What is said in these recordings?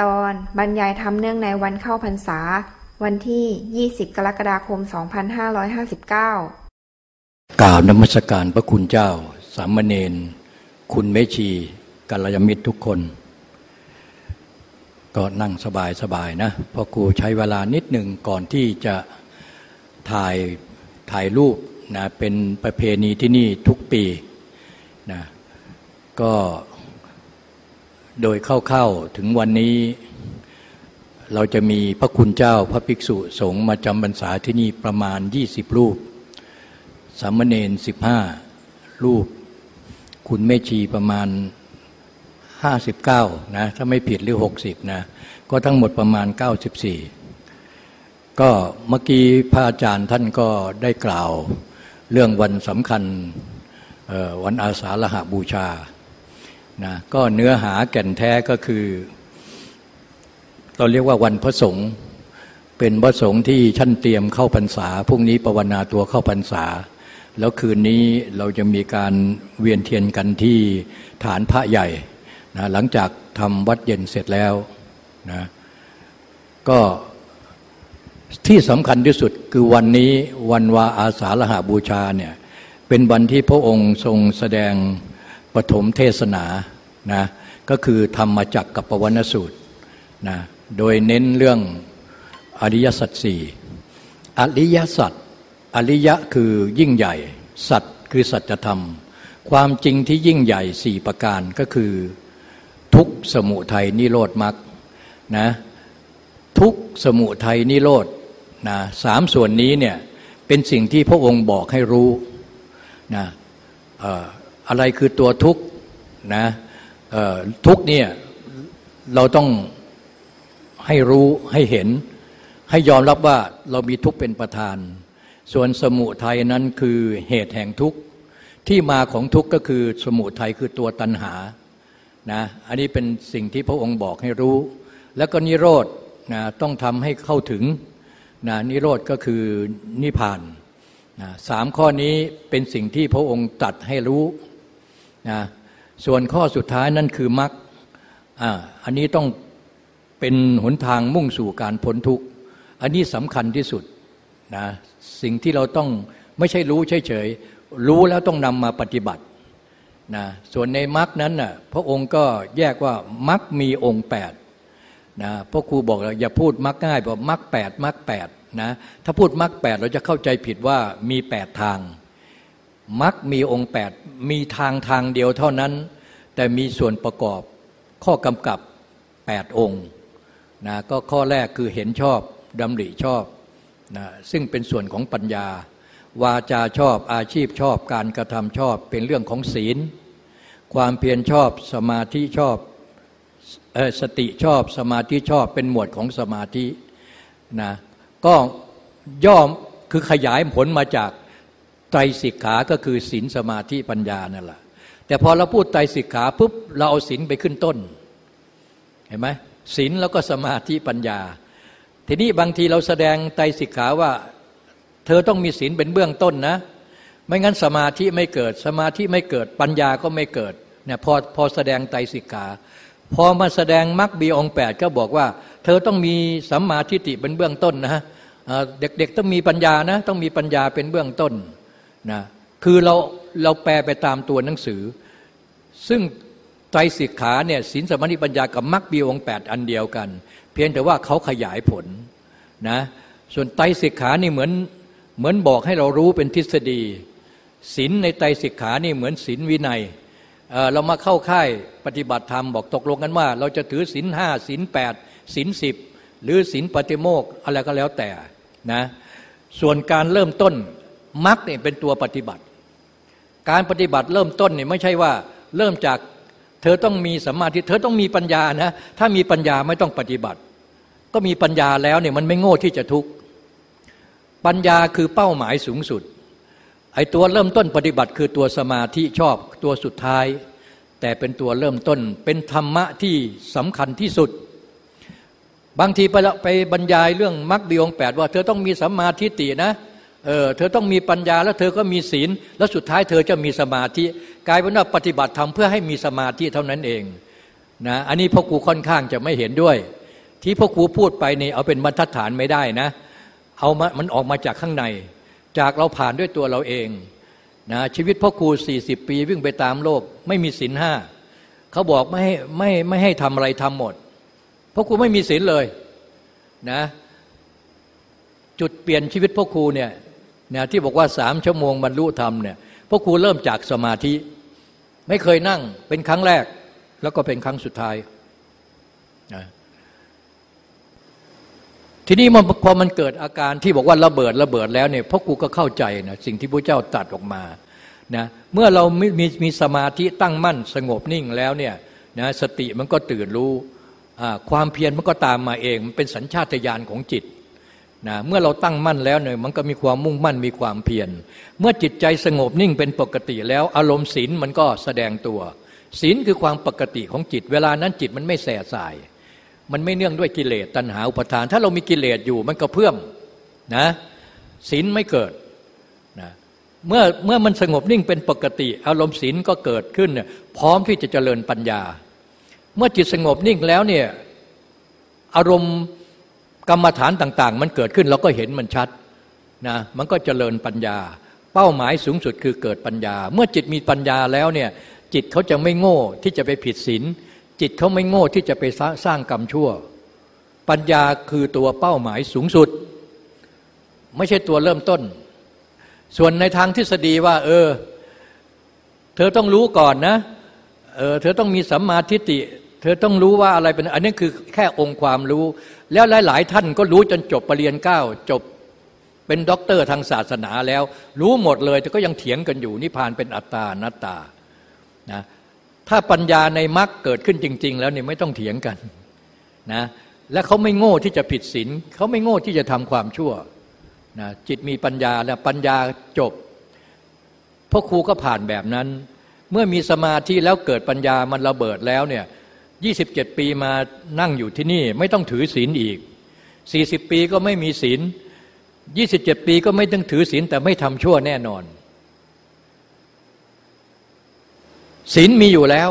ตอนบรรยายธรรมเนื่องในวันเข้าพรรษา วันที่ 20 กรกฎาคม 2559 กล่าวนมัสการพระคุณเจ้า สามเณรคุณเมชีกัลยาณมิตรทุกคน ก็นั่งสบายสบายนะเพราะครูใช้เวลานิดหนึ่งก่อนที่จะถ่ายถ่ายรูปนะเป็นประเพณีที่นี่ทุกปีนะก็ โดยเข้าๆถึงวันนี้ เราจะมีพระคุณเจ้าพระภิกษุสงฆ์มาจำพรรษาที่นี่ประมาณ 20 รูป สามเณร15 รูป คุณแม่ชีประมาณ 59 นะ ถ้าไม่ผิดหรือ 60 นะ ก็ทั้งหมดประมาณ 94 ก็เมื่อกี้พระอาจารย์ท่านก็ได้กล่าวเรื่องวันสำคัญวันอาสาฬหาบูชา นะก็เนื้อหาแก่นแท้ก็คือ เราเรียกว่าวันพระสงฆ์เป็นพระสงฆ์ที่ชั้นเตรียมเข้าพรรษาพรุ่งนี้ปวนาตัวเข้าพรรษา แล้วคืนนี้เราจะมีการเวียนเทียนกันที่ฐานพระใหญ่นะหลังจากทำวัดเย็นเสร็จแล้วนะก็ที่สำคัญที่สุดคือวันนี้วันวาอาสาฬหาบูชาเนี่ยเป็นวันที่พระองค์ทรงแสดง ปฐมเทศนานะก็คือทำมาจากกับปวนสูตรนะโดยเน้นเรื่องอริยสัจสี่อริยสัจอริยะคือยิ่งใหญ่ สัจคือสัจธรรม ความจริงที่ยิ่งใหญ่สี่ประการก็คือทุกสมุทัยนิโรธมรรคนะทุกสมุทัยนิโรธนะสามส่วนนี้เนี่ยเป็นสิ่งที่พระองค์บอกให้รู้นะ อะไรคือตัวทุกข์นะทุกเนี่ยเราต้องให้รู้ให้เห็น ให้ยอมรับว่าเรามีทุกข์เป็นประธาน ส่วนสมุทัยนั้นคือเหตุแห่งทุกข์ที่มาของทุกข์ก็คือสมุทัยคือตัวตัณหานะอันนี้เป็นสิ่งที่พระองค์บอกให้รู้ แล้วก็นิโรธนะต้องทำให้เข้าถึงนะนิโรธก็คือนิพพานนะสามข้อนี้เป็นสิ่งที่พระองค์ตัดให้รู้ นะส่วนข้อสุดท้ายนั่นคือมรรคอันนี้ต้องเป็นหนทางมุ่งสู่การพ้นทุกข์ อันนี้สำคัญที่สุดนะสิ่งที่เราต้องไม่ใช่รู้เฉยๆ รู้แล้วต้องนำมาปฏิบัตินะส่วนในมรรคนั้นน่ะพระองค์ก็แยกว่ามรรคมีองค์8นะพระครูบอกเราอย่าพูดมรรคง่ายบอกมรรคแปดมรรคแปดนะถ้าพูดมรรคแปดเราจะเข้าใจผิดว่ามีแปดทาง มักมีองค์แปดมีทางทางเดียวเท่านั้น แต่มีส่วนประกอบข้อกำกับแปดองค์นะก็ข้อแรกคือเห็นชอบดำริชอบนะซึ่งเป็นส่วนของปัญญา วาจาชอบอาชีพชอบการกระทำชอบเป็นเรื่องของศีล ความเพียรชอบสมาธิชอบสติชอบสมาธิชอบเป็นหมวดของสมาธินะก็ย่อมคือขยายผลมาจาก ไตรสิกขาก็คือศีลสมาธิปัญญานั่นแหละแต่พอเราพูดไตรสิกขาปุ๊บเราเอาศีลไปขึ้นต้น เห็นไหมศีลแล้วก็สมาธิปัญญา ทีนี้บางทีเราแสดงไตรสิกขาว่า เธอต้องมีศีลเป็นเบื้องต้นนะ ไม่งั้นสมาธิไม่เกิด สมาธิไม่เกิดปัญญาก็ไม่เกิดเนี่ยพอพอแสดงไตรสิกขา พอมาแสดงมรรคบีองแปดก็บอกว่า เธอต้องมีสัมมาทิฏฐิเป็นเบื้องต้นนะเด็กๆต้องมีปัญญานะ ต้องมีปัญญาเป็นเบื้องต้น นะคือเราเราแปลไปตามตัวหนังสือ ซึ่งไตรสิกขาเนี่ยศีลสมาธิปัญญากับมรรคบีองแปดอันเดียวกัน เพียงแต่ว่าเขาขยายผลนะส่วนไตรสิกขานี่เหมือนเหมือนบอกให้เรารู้เป็นทฤษฎีศีลในไตรสิกขานี่เหมือนศีลวินัยเเรามาเข้าค่ายปฏิบัติธรรมบอกตกลงกันว่า เราจะถือศีลห้าศีลแปดศีลสิบหรือศีลปฏิโมกอะไรก็แล้วแต่นะส่วนการเริ่มต้น มรรคเนี่ยเป็นตัวปฏิบัติ การปฏิบัติเริ่มต้นเนี่ยไม่ใช่ว่าเริ่มจากเธอต้องมีสัมมาทิฏฐิเธอต้องมีปัญญานะถ้ามีปัญญาไม่ต้องปฏิบัติ ก็มีปัญญาแล้วเนี่ยมันไม่โง่ที่จะทุกข์ปัญญาคือเป้าหมายสูงสุดไอ้ตัวเริ่มต้นปฏิบัติคือตัวสมาธิชอบตัวสุดท้าย แต่เป็นตัวเริ่มต้นเป็นธรรมะที่สำคัญที่สุด บางทีไปไปบรรยายเรื่องมรรคบีองแปดว่า เธอต้องมีสัมมาทิฏฐินะเออเธอต้องมีปัญญาแล้วเธอก็มีศีล แล้วสุดท้ายเธอจะมีสมาธิกลายเป็นว่าปฏิบัติธรรมเพื่อให้มีสมาธิเท่านั้นเองนะอันนี้พ่อครูค่อนข้างจะไม่เห็นด้วย ที่พ่อครูพูดไปนี่เอาเป็นบรรทัดฐานไม่ได้นะ เอามามันออกมาจากข้างใน จากเราผ่านด้วยตัวเราเองนะชีวิตพ่อครู 40 ปีวิ่งไปตามโลก ไม่มีศีลห้าเขาบอกไม่ให้ไม่ไม่ให้ทำอะไรทำหมดพ่อครูไม่มีศีลเลยนะจุดเปลี่ยนชีวิตพ่อครูเนี่ย นะที่บอกว่าสามชั่วโมงบรรลุธรรมเนี่ยพ่อครูเริ่มจากสมาธิ ไม่เคยนั่งเป็นครั้งแรก แล้วก็เป็นครั้งสุดท้ายนะทีนี้มันพอมันเกิดอาการที่บอกว่าระเบิดระเบิดแล้วเนี่ยพ่อครูก็เข้าใจนะสิ่งที่พระเจ้าตัดออกมานะเมื่อเรามีมีมีสมาธิตั้งมั่นสงบนิ่งแล้วเนี่ยนะสติมันก็ตื่นรู้ความเพียรมันก็ตามมาเองมันเป็นสัญชาตญาณของจิต นะเมื่อเราตั้งมั่นแล้วเนี่ยมันก็มีความมุ่งมั่นมีความเพียรเมื่อจิตใจสงบนิ่งเป็นปกติแล้ว อารมณ์ศีลมันก็แสดงตัวศีลคือความปกติของจิต เวลานั้นจิตมันไม่แส่สาย มันไม่เนื่องด้วยกิเลสตัณหาอุปทาน ถ้าเรามีกิเลสอยู่มันก็เพิ่มนะศีลไม่เกิดนะเมื่อเมื่อมันสงบนิ่งเป็นปกติ อารมณ์ศีลก็เกิดขึ้น พร้อมที่จะเจริญปัญญา เมื่อจิตสงบนิ่งแล้วเนี่ยอารมณ์ กรรมฐานต่าง ๆ มันเกิดขึ้นเราก็เห็นมันชัดนะมันก็เจริญปัญญา เป้าหมายสูงสุดคือเกิดปัญญา เมื่อจิตมีปัญญาแล้วเนี่ยจิตเขาจะไม่โง่ที่จะไปผิดศีลจิตเขาไม่โง่ที่จะไปสร้างกรรมชั่ว ปัญญาคือตัวเป้าหมายสูงสุด ไม่ใช่ตัวเริ่มต้น ส่วนในทางทฤษฎีว่า เออ เธอต้องรู้ก่อนนะเออเธอต้องมีสัมมาทิฏฐิ เธอต้องรู้ว่าอะไรเป็นอันนี้คือแค่องค์ความรู้ แล้วหลาย ๆ ท่านก็รู้จนจบปรริญญาเก้าจบเป็นด็อกเตอร์ทางศาสนาแล้ว รู้หมดเลยแต่ก็ยังเถียงกันอยู่นิพพานเป็นอัตตานัตตานะถ้าปัญญาในมรรคเกิดขึ้นจริง ๆ แล้วเนี่ยไม่ต้องเถียงกันนะและเขาไม่โง่ที่จะผิดศีลเขาไม่โง่ที่จะทำความชั่วนะจิตมีปัญญาแล้วปัญญาจบพ่อครูก็ผ่านแบบนั้น เมื่อมีสมาธิแล้วเกิดปัญญามันระเบิดแล้วเนี่ย ยี่สิบเจ็ดปีมานั่งอยู่ที่นี่ไม่ต้องถือศีลอีกสี่สิบปีก็ไม่มีศีลยี่สิบเจ็ดปีก็ไม่ต้องถือศีลแต่ไม่ทำชั่วแน่นอน ศีลมีอยู่แล้ว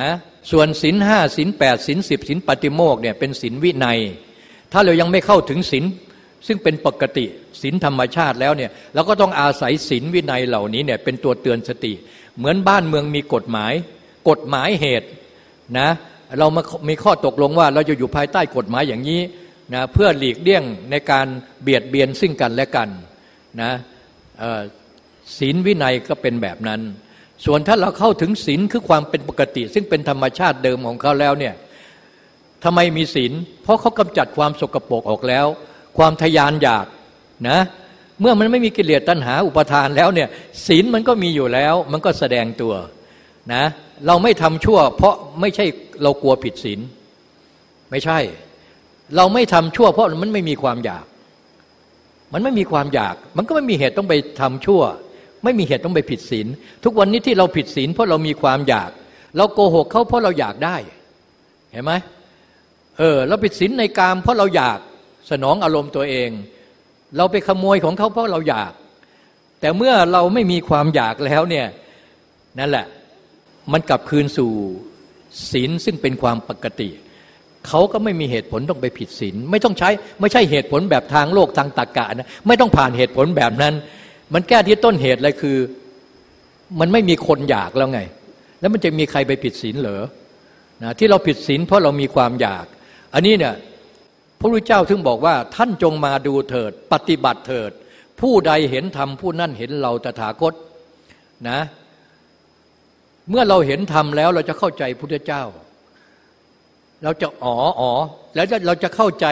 นะส่วนศีลห้าศีลแปดศีลสิบศีลปฏิโมกเนี่ยเป็นศีลวินัย ถ้าเรายังไม่เข้าถึงศีลซึ่งเป็นปกติศีลธรรมชาติแล้วเนี่ยเราก็ต้องอาศัยศีลวินัยเหล่านี้เนี่ยเป็นตัวเตือนสติ เหมือนบ้านเมืองมีกฎหมาย กฎหมายเหตุ นะเรามามีข้อตกลงว่าเราจะอยู่ภายใต้กฎหมายอย่างนี้นะเพื่อหลีกเลี่ยงในการเบียดเบียนซึ่งกันและกันนะศีลวินัยก็เป็นแบบนั้น ส่วนถ้าเราเข้าถึงศีลคือความเป็นปกติ ซึ่งเป็นธรรมชาติเดิมของเขาแล้วเนี่ยทำไมมีศีลเพราะเขากำจัดความสกปรกออกแล้ว ความทยานอยากนะเมื่อมันไม่มีกิเลสตัณหาอุปทานแล้วเนี่ยศีลมันก็มีอยู่แล้ว มันก็แสดงตัว นะเราไม่ทำชั่ว เพราะไม่ใช่เรากลัวผิดศีลไม่ใช่ เราไม่ทำชั่ว เพราะมันไม่มีความอยาก มันไม่มีความอยาก มันก็ไม่มีเหตุต้องไปทำชั่ว ไม่มีเหตุต้องไปผิดศีลทุกวันนี้ที่เราผิดศีลเพราะเรามีความอยาก เราโกหกเขาเพราะเราอยากได้ เห็นไหมเออเราผิดศีลในกามเพราะเราอยากสนองอารมณ์ตัวเอง เราไปขโมยของเขาเพราะเราอยาก แต่เมื่อเราไม่มีความอยากแล้วเนี่ยนั่นแหละ มันกลับคืนสู่ศีลซึ่งเป็นความปกติ เขาก็ไม่มีเหตุผลต้องไปผิดศีลไม่ต้องใช้ไม่ใช่เหตุผลแบบทางโลกทางตรรกะนะไม่ต้องผ่านเหตุผลแบบนั้น มันแก้ที่ต้นเหตุเลยคือ มันไม่มีคนอยากแล้วไง แล้วมันจะมีใครไปผิดศีลเหรอนะที่เราผิดศีลเพราะเรามีความอยาก อันนี้เนี่ยพระพุทธเจ้าถึงบอกว่าท่านจงมาดูเถิด ปฏิบัติเถิด ผู้ใดเห็นธรรมผู้นั่นเห็นเราตถาคตนะ เมื่อเราเห็นธรรมแล้วเราจะเข้าใจพุทธเจ้า เราจะอ๋ออ๋อแล้วเราจะเข้าใจ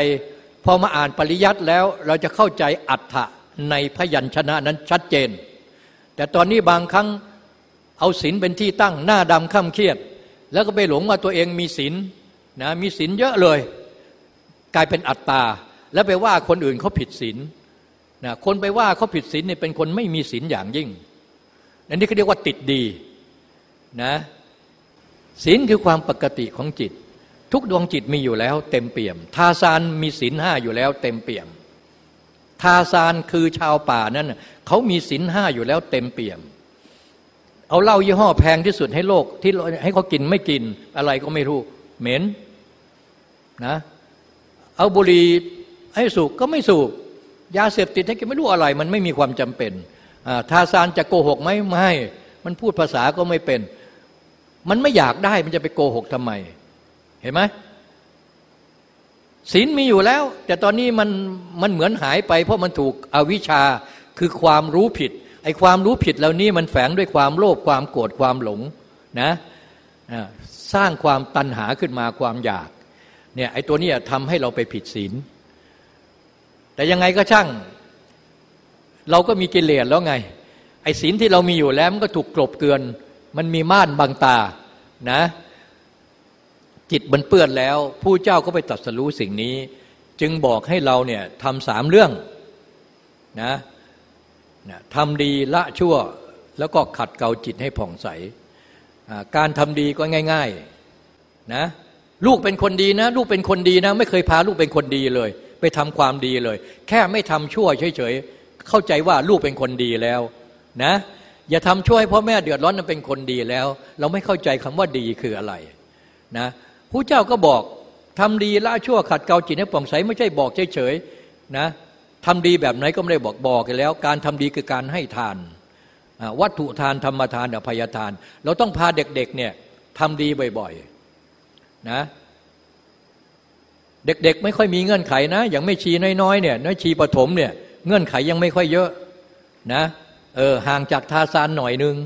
พอมาอ่านปริยัติแล้ว เราจะเข้าใจอัฏฐะในพยัญชนะนั้นชัดเจน แต่ตอนนี้บางครั้งเอาศีลเป็นที่ตั้งหน้าดำข้ามเครียด แล้วก็ไปหลงว่าตัวเองมีศีลนะมีศีลเยอะเลย กลายเป็นอัตตา แล้วไปว่าคนอื่นเขาผิดศีลนะคนไปว่าเขาผิดศีลเนี่ยเป็นคนไม่มีศีลอย่างยิ่งอันนี้เขาเรียกว่าติดดี นะศีลคือความปกติของจิต ทุกดวงจิตมีอยู่แล้วเต็มเปี่ยม ทาซานมีศีลห้าอยู่แล้วเต็มเปี่ยม ทาซานคือชาวป่านั้นเขามีศีลห้าอยู่แล้วเต็มเปี่ยม เอาเหล้ายี่ห้อแพงที่สุดให้โลกที่ให้เขากินไม่กินอะไรก็ไม่รู้เหม็นนะเอาบุหรี่ให้สูบก็ไม่สูบยาเสพติดให้กินไม่รู้อะไร มันไม่มีความจำเป็นทาซานจะโกหกไหมไม่ มันพูดภาษาก็ไม่เป็น มันไม่อยากได้มันจะไปโกหกทำไม เห็นไหมศีลมีอยู่แล้ว แต่ตอนนี้มันมันเหมือนหายไป เพราะมันถูกอวิชชาคือความรู้ผิดไอ้ความรู้ผิดเหล่านี้มันแฝงด้วยความโลภความโกรธความหลงนะสร้างความตัณหาขึ้นมาความอยากเนี่ยไอ้ตัวนี้ทำให้เราไปผิดศีลแต่ยังไงก็ช่าง เราก็มีกิเลสแล้วไง ไอ้ศีลที่เรามีอยู่แล้วมันก็ถูกกลบเกลือน มันมีม่านบังตานะจิตมันเปื้อนแล้ว ผู้เจ้าก็ไปตัดสรู้สิ่งนี้ จึงบอกให้เราเนี่ยทำสามเรื่องนะนะทำดีละชั่วแล้วก็ขัดเกลาจิตให้ผ่องใส การทำดีก็ง่ายๆนะลูกเป็นคนดีนะ ลูกเป็นคนดีนะ ไม่เคยพาลูกเป็นคนดีเลย ไปทำความดีเลย แค่ไม่ทำชั่วเฉยๆเข้าใจว่าลูกเป็นคนดีแล้วนะ อย่าทำช่วยพ่อแม่เดือดร้อนนั้นเป็นคนดีแล้ว เราไม่เข้าใจคำว่าดีคืออะไรนะผู้เจ้าก็บอกทำดีละชั่วขัดเกลาจิตให้ผ่องใสไม่ใช่บอกเฉยๆนะทำดีแบบไหนก็ไม่ได้บอกบอกกันแล้ว การทำดีคือการให้ทาน วัตถุทานธรรมทานอภัยทาน เราต้องพาเด็กๆเนี่ยทำดีบ่อยๆนะเด็กๆ ไม่ค่อยมีเงื่อนไขนะอย่างไม่ชีน้อยๆเนี่ยน้อยชีปฐมเนี่ยเงื่อนไขยังไม่ค่อยเยอะนะ เออห่างจากทาซานหน่อยนึง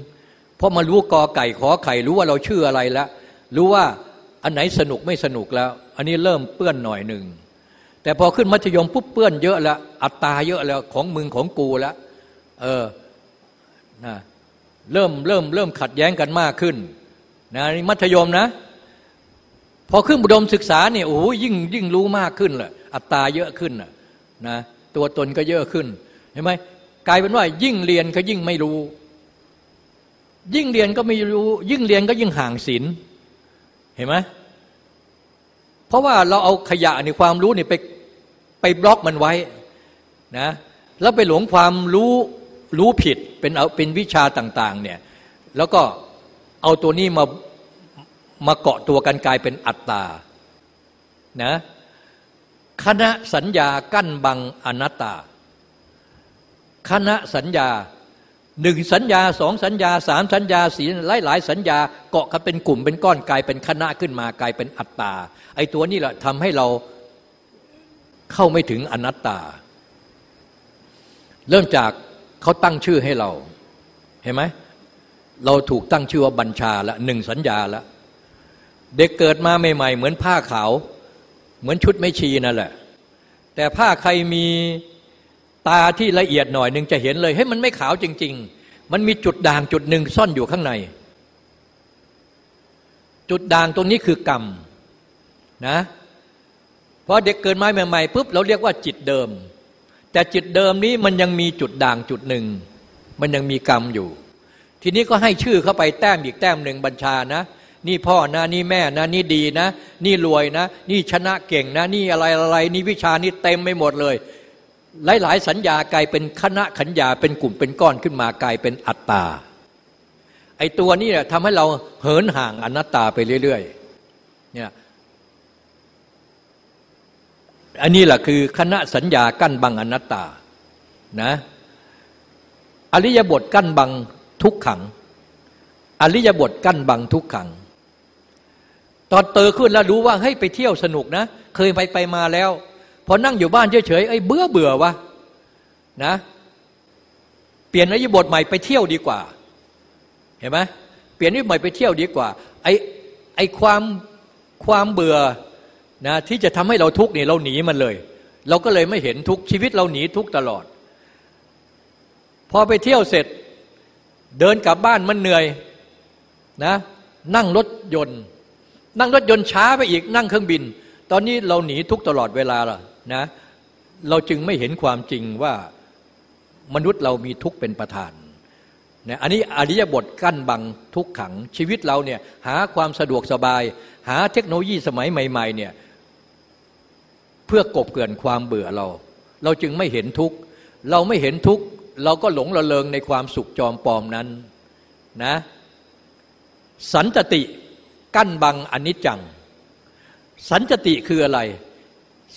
เพราะมารู้กอไก่ขอไข่รู้ว่าเราชื่ออะไรแล้ว รู้ว่าอันไหนสนุกไม่สนุกแล้ว อันนี้เริ่มเปื้อนหน่อยหนึ่งแต่พอขึ้นมัธยมปุ๊บเปื้อนเยอะแล้วอัตตาเยอะแล้วของมึงของกูแล้วเออนะเริ่มเริ่มเริ่มขัดแย้งกันมากขึ้นนะนี่มัธยมนะ พอขึ้นบุดมศึกษาเนี่ยโอ้ยิ่งยิ่งรู้มากขึ้นแหละอัตตาเยอะขึ้นนะตัวตนก็เยอะขึ้นเห็นไหม กลายเป็นว่า ยิ่งเรียนก็ยิ่งไม่รู้ ยิ่งเรียนก็ไม่รู้ ยิ่งเรียนก็ยิ่งห่างศีลเห็นไหมเพราะว่าเราเอาขยะในความรู้นี่ไปไปบล็อกมันไว้นะแล้วไปหลงความรู้รู้ผิดเป็นเอาเป็นวิชาต่าง ๆ เนี่ย แล้วก็เอาตัวนี้มามาเกาะตัวกันกลายเป็นอัตตานะคณะสัญญากั้นบังอนัตตา คณะสัญญาหนึ่งสัญญาสองสัญญาสามสัญญาสีหลายหลายสัญญาเกาะกันเป็นกลุ่มเป็นก้อนกลายเป็นคณะขึ้นมากลายเป็นอัตตา ไอ้ตัวนี้แหละทำให้เราเข้าไม่ถึงอนัตตา เริ่มจากเขาตั้งชื่อให้เรา เห็นไหมเราถูกตั้งชื่อว่าบัญชาละหนึ่งสัญญาละเด็กเกิดมาใหม่ๆ เหมือนผ้าขาว เหมือนชุดไม่ชีนั่นแหละ แต่ผ้าใครมี ตาที่ละเอียดหน่อยหนึ่งจะเห็นเลยให้มันไม่ขาวจริง ๆ มันมีจุดด่างจุดหนึ่งซ่อนอยู่ข้างใน จุดด่างตรงนี้คือกรรมนะพอเด็กเกิดมาใหม่ๆปุ๊บเราเรียกว่าจิตเดิม แต่จิตเดิมนี้มันยังมีจุดด่างจุดหนึ่ง มันยังมีกรรมอยู่ ทีนี้ก็ให้ชื่อเข้าไปแต้มอีกแต้มหนึ่งบัญชานะ นี่พ่อนะนี่แม่นะ นี่ดีนะ นี่รวยนะ นี่ชนะเก่งนะ นี่อะไรอะไรนี่วิชานี่เต็มไปหมดเลย หลาย ๆ สัญญากลายเป็นคณะขัญญาเป็นกลุ่มเป็นก้อนขึ้นมากลายเป็นอัตตา ไอตัวนี้เนี่ยทำให้เราเหินห่างอนัตตาไปเรื่อยๆเนี่ยอันนี้แหละคือคณะสัญญากั้นบังอนัตตานะอริยบทกั้นบังทุกขัง อริยบทกั้นบังทุกขัง ตอนเตอขึ้นแล้วรู้ว่าเฮ้ไปเที่ยวสนุกนะ เคยไปไปมาแล้ว พอนั่งอยู่บ้านเฉยๆไอ้เบื่อเบื่อวะนะ เปลี่ยนนริบทใหม่ไปเที่ยวดีกว่า เห็นไหมเปลี่ยนนริบทใหม่ไปเที่ยวดีกว่าไอ้ไอ้ความความเบื่อนะที่จะทำให้เราทุกข์นี่เราหนีมันเลย เราก็เลยไม่เห็นทุกชีวิตเราหนีทุกตลอด พอไปเที่ยวเสร็จ เดินกลับบ้านมันเหนื่อยนะนั่งรถยนต์ นั่งรถยนต์ช้าไปอีกนั่งเครื่องบิน ตอนนี้เราหนีทุกตลอดเวลาล่ะ นะเราจึงไม่เห็นความจริงว่ามนุษย์เรามีทุกข์เป็นประธานนะอันนี้อริยบทกั้นบังทุกขังชีวิตเราเนี่ยหาความสะดวกสบาย หาเทคโนโลยีสมัยใหม่ๆเนี่ยเพื่อกบเกินความเบื่อเรา เราจึงไม่เห็นทุกข์เราไม่เห็นทุกข์เราก็หลงระเริงในความสุขจอมปลอมนั้นนะสันจติกั้นบังอนิจจัง สันจติคืออะไร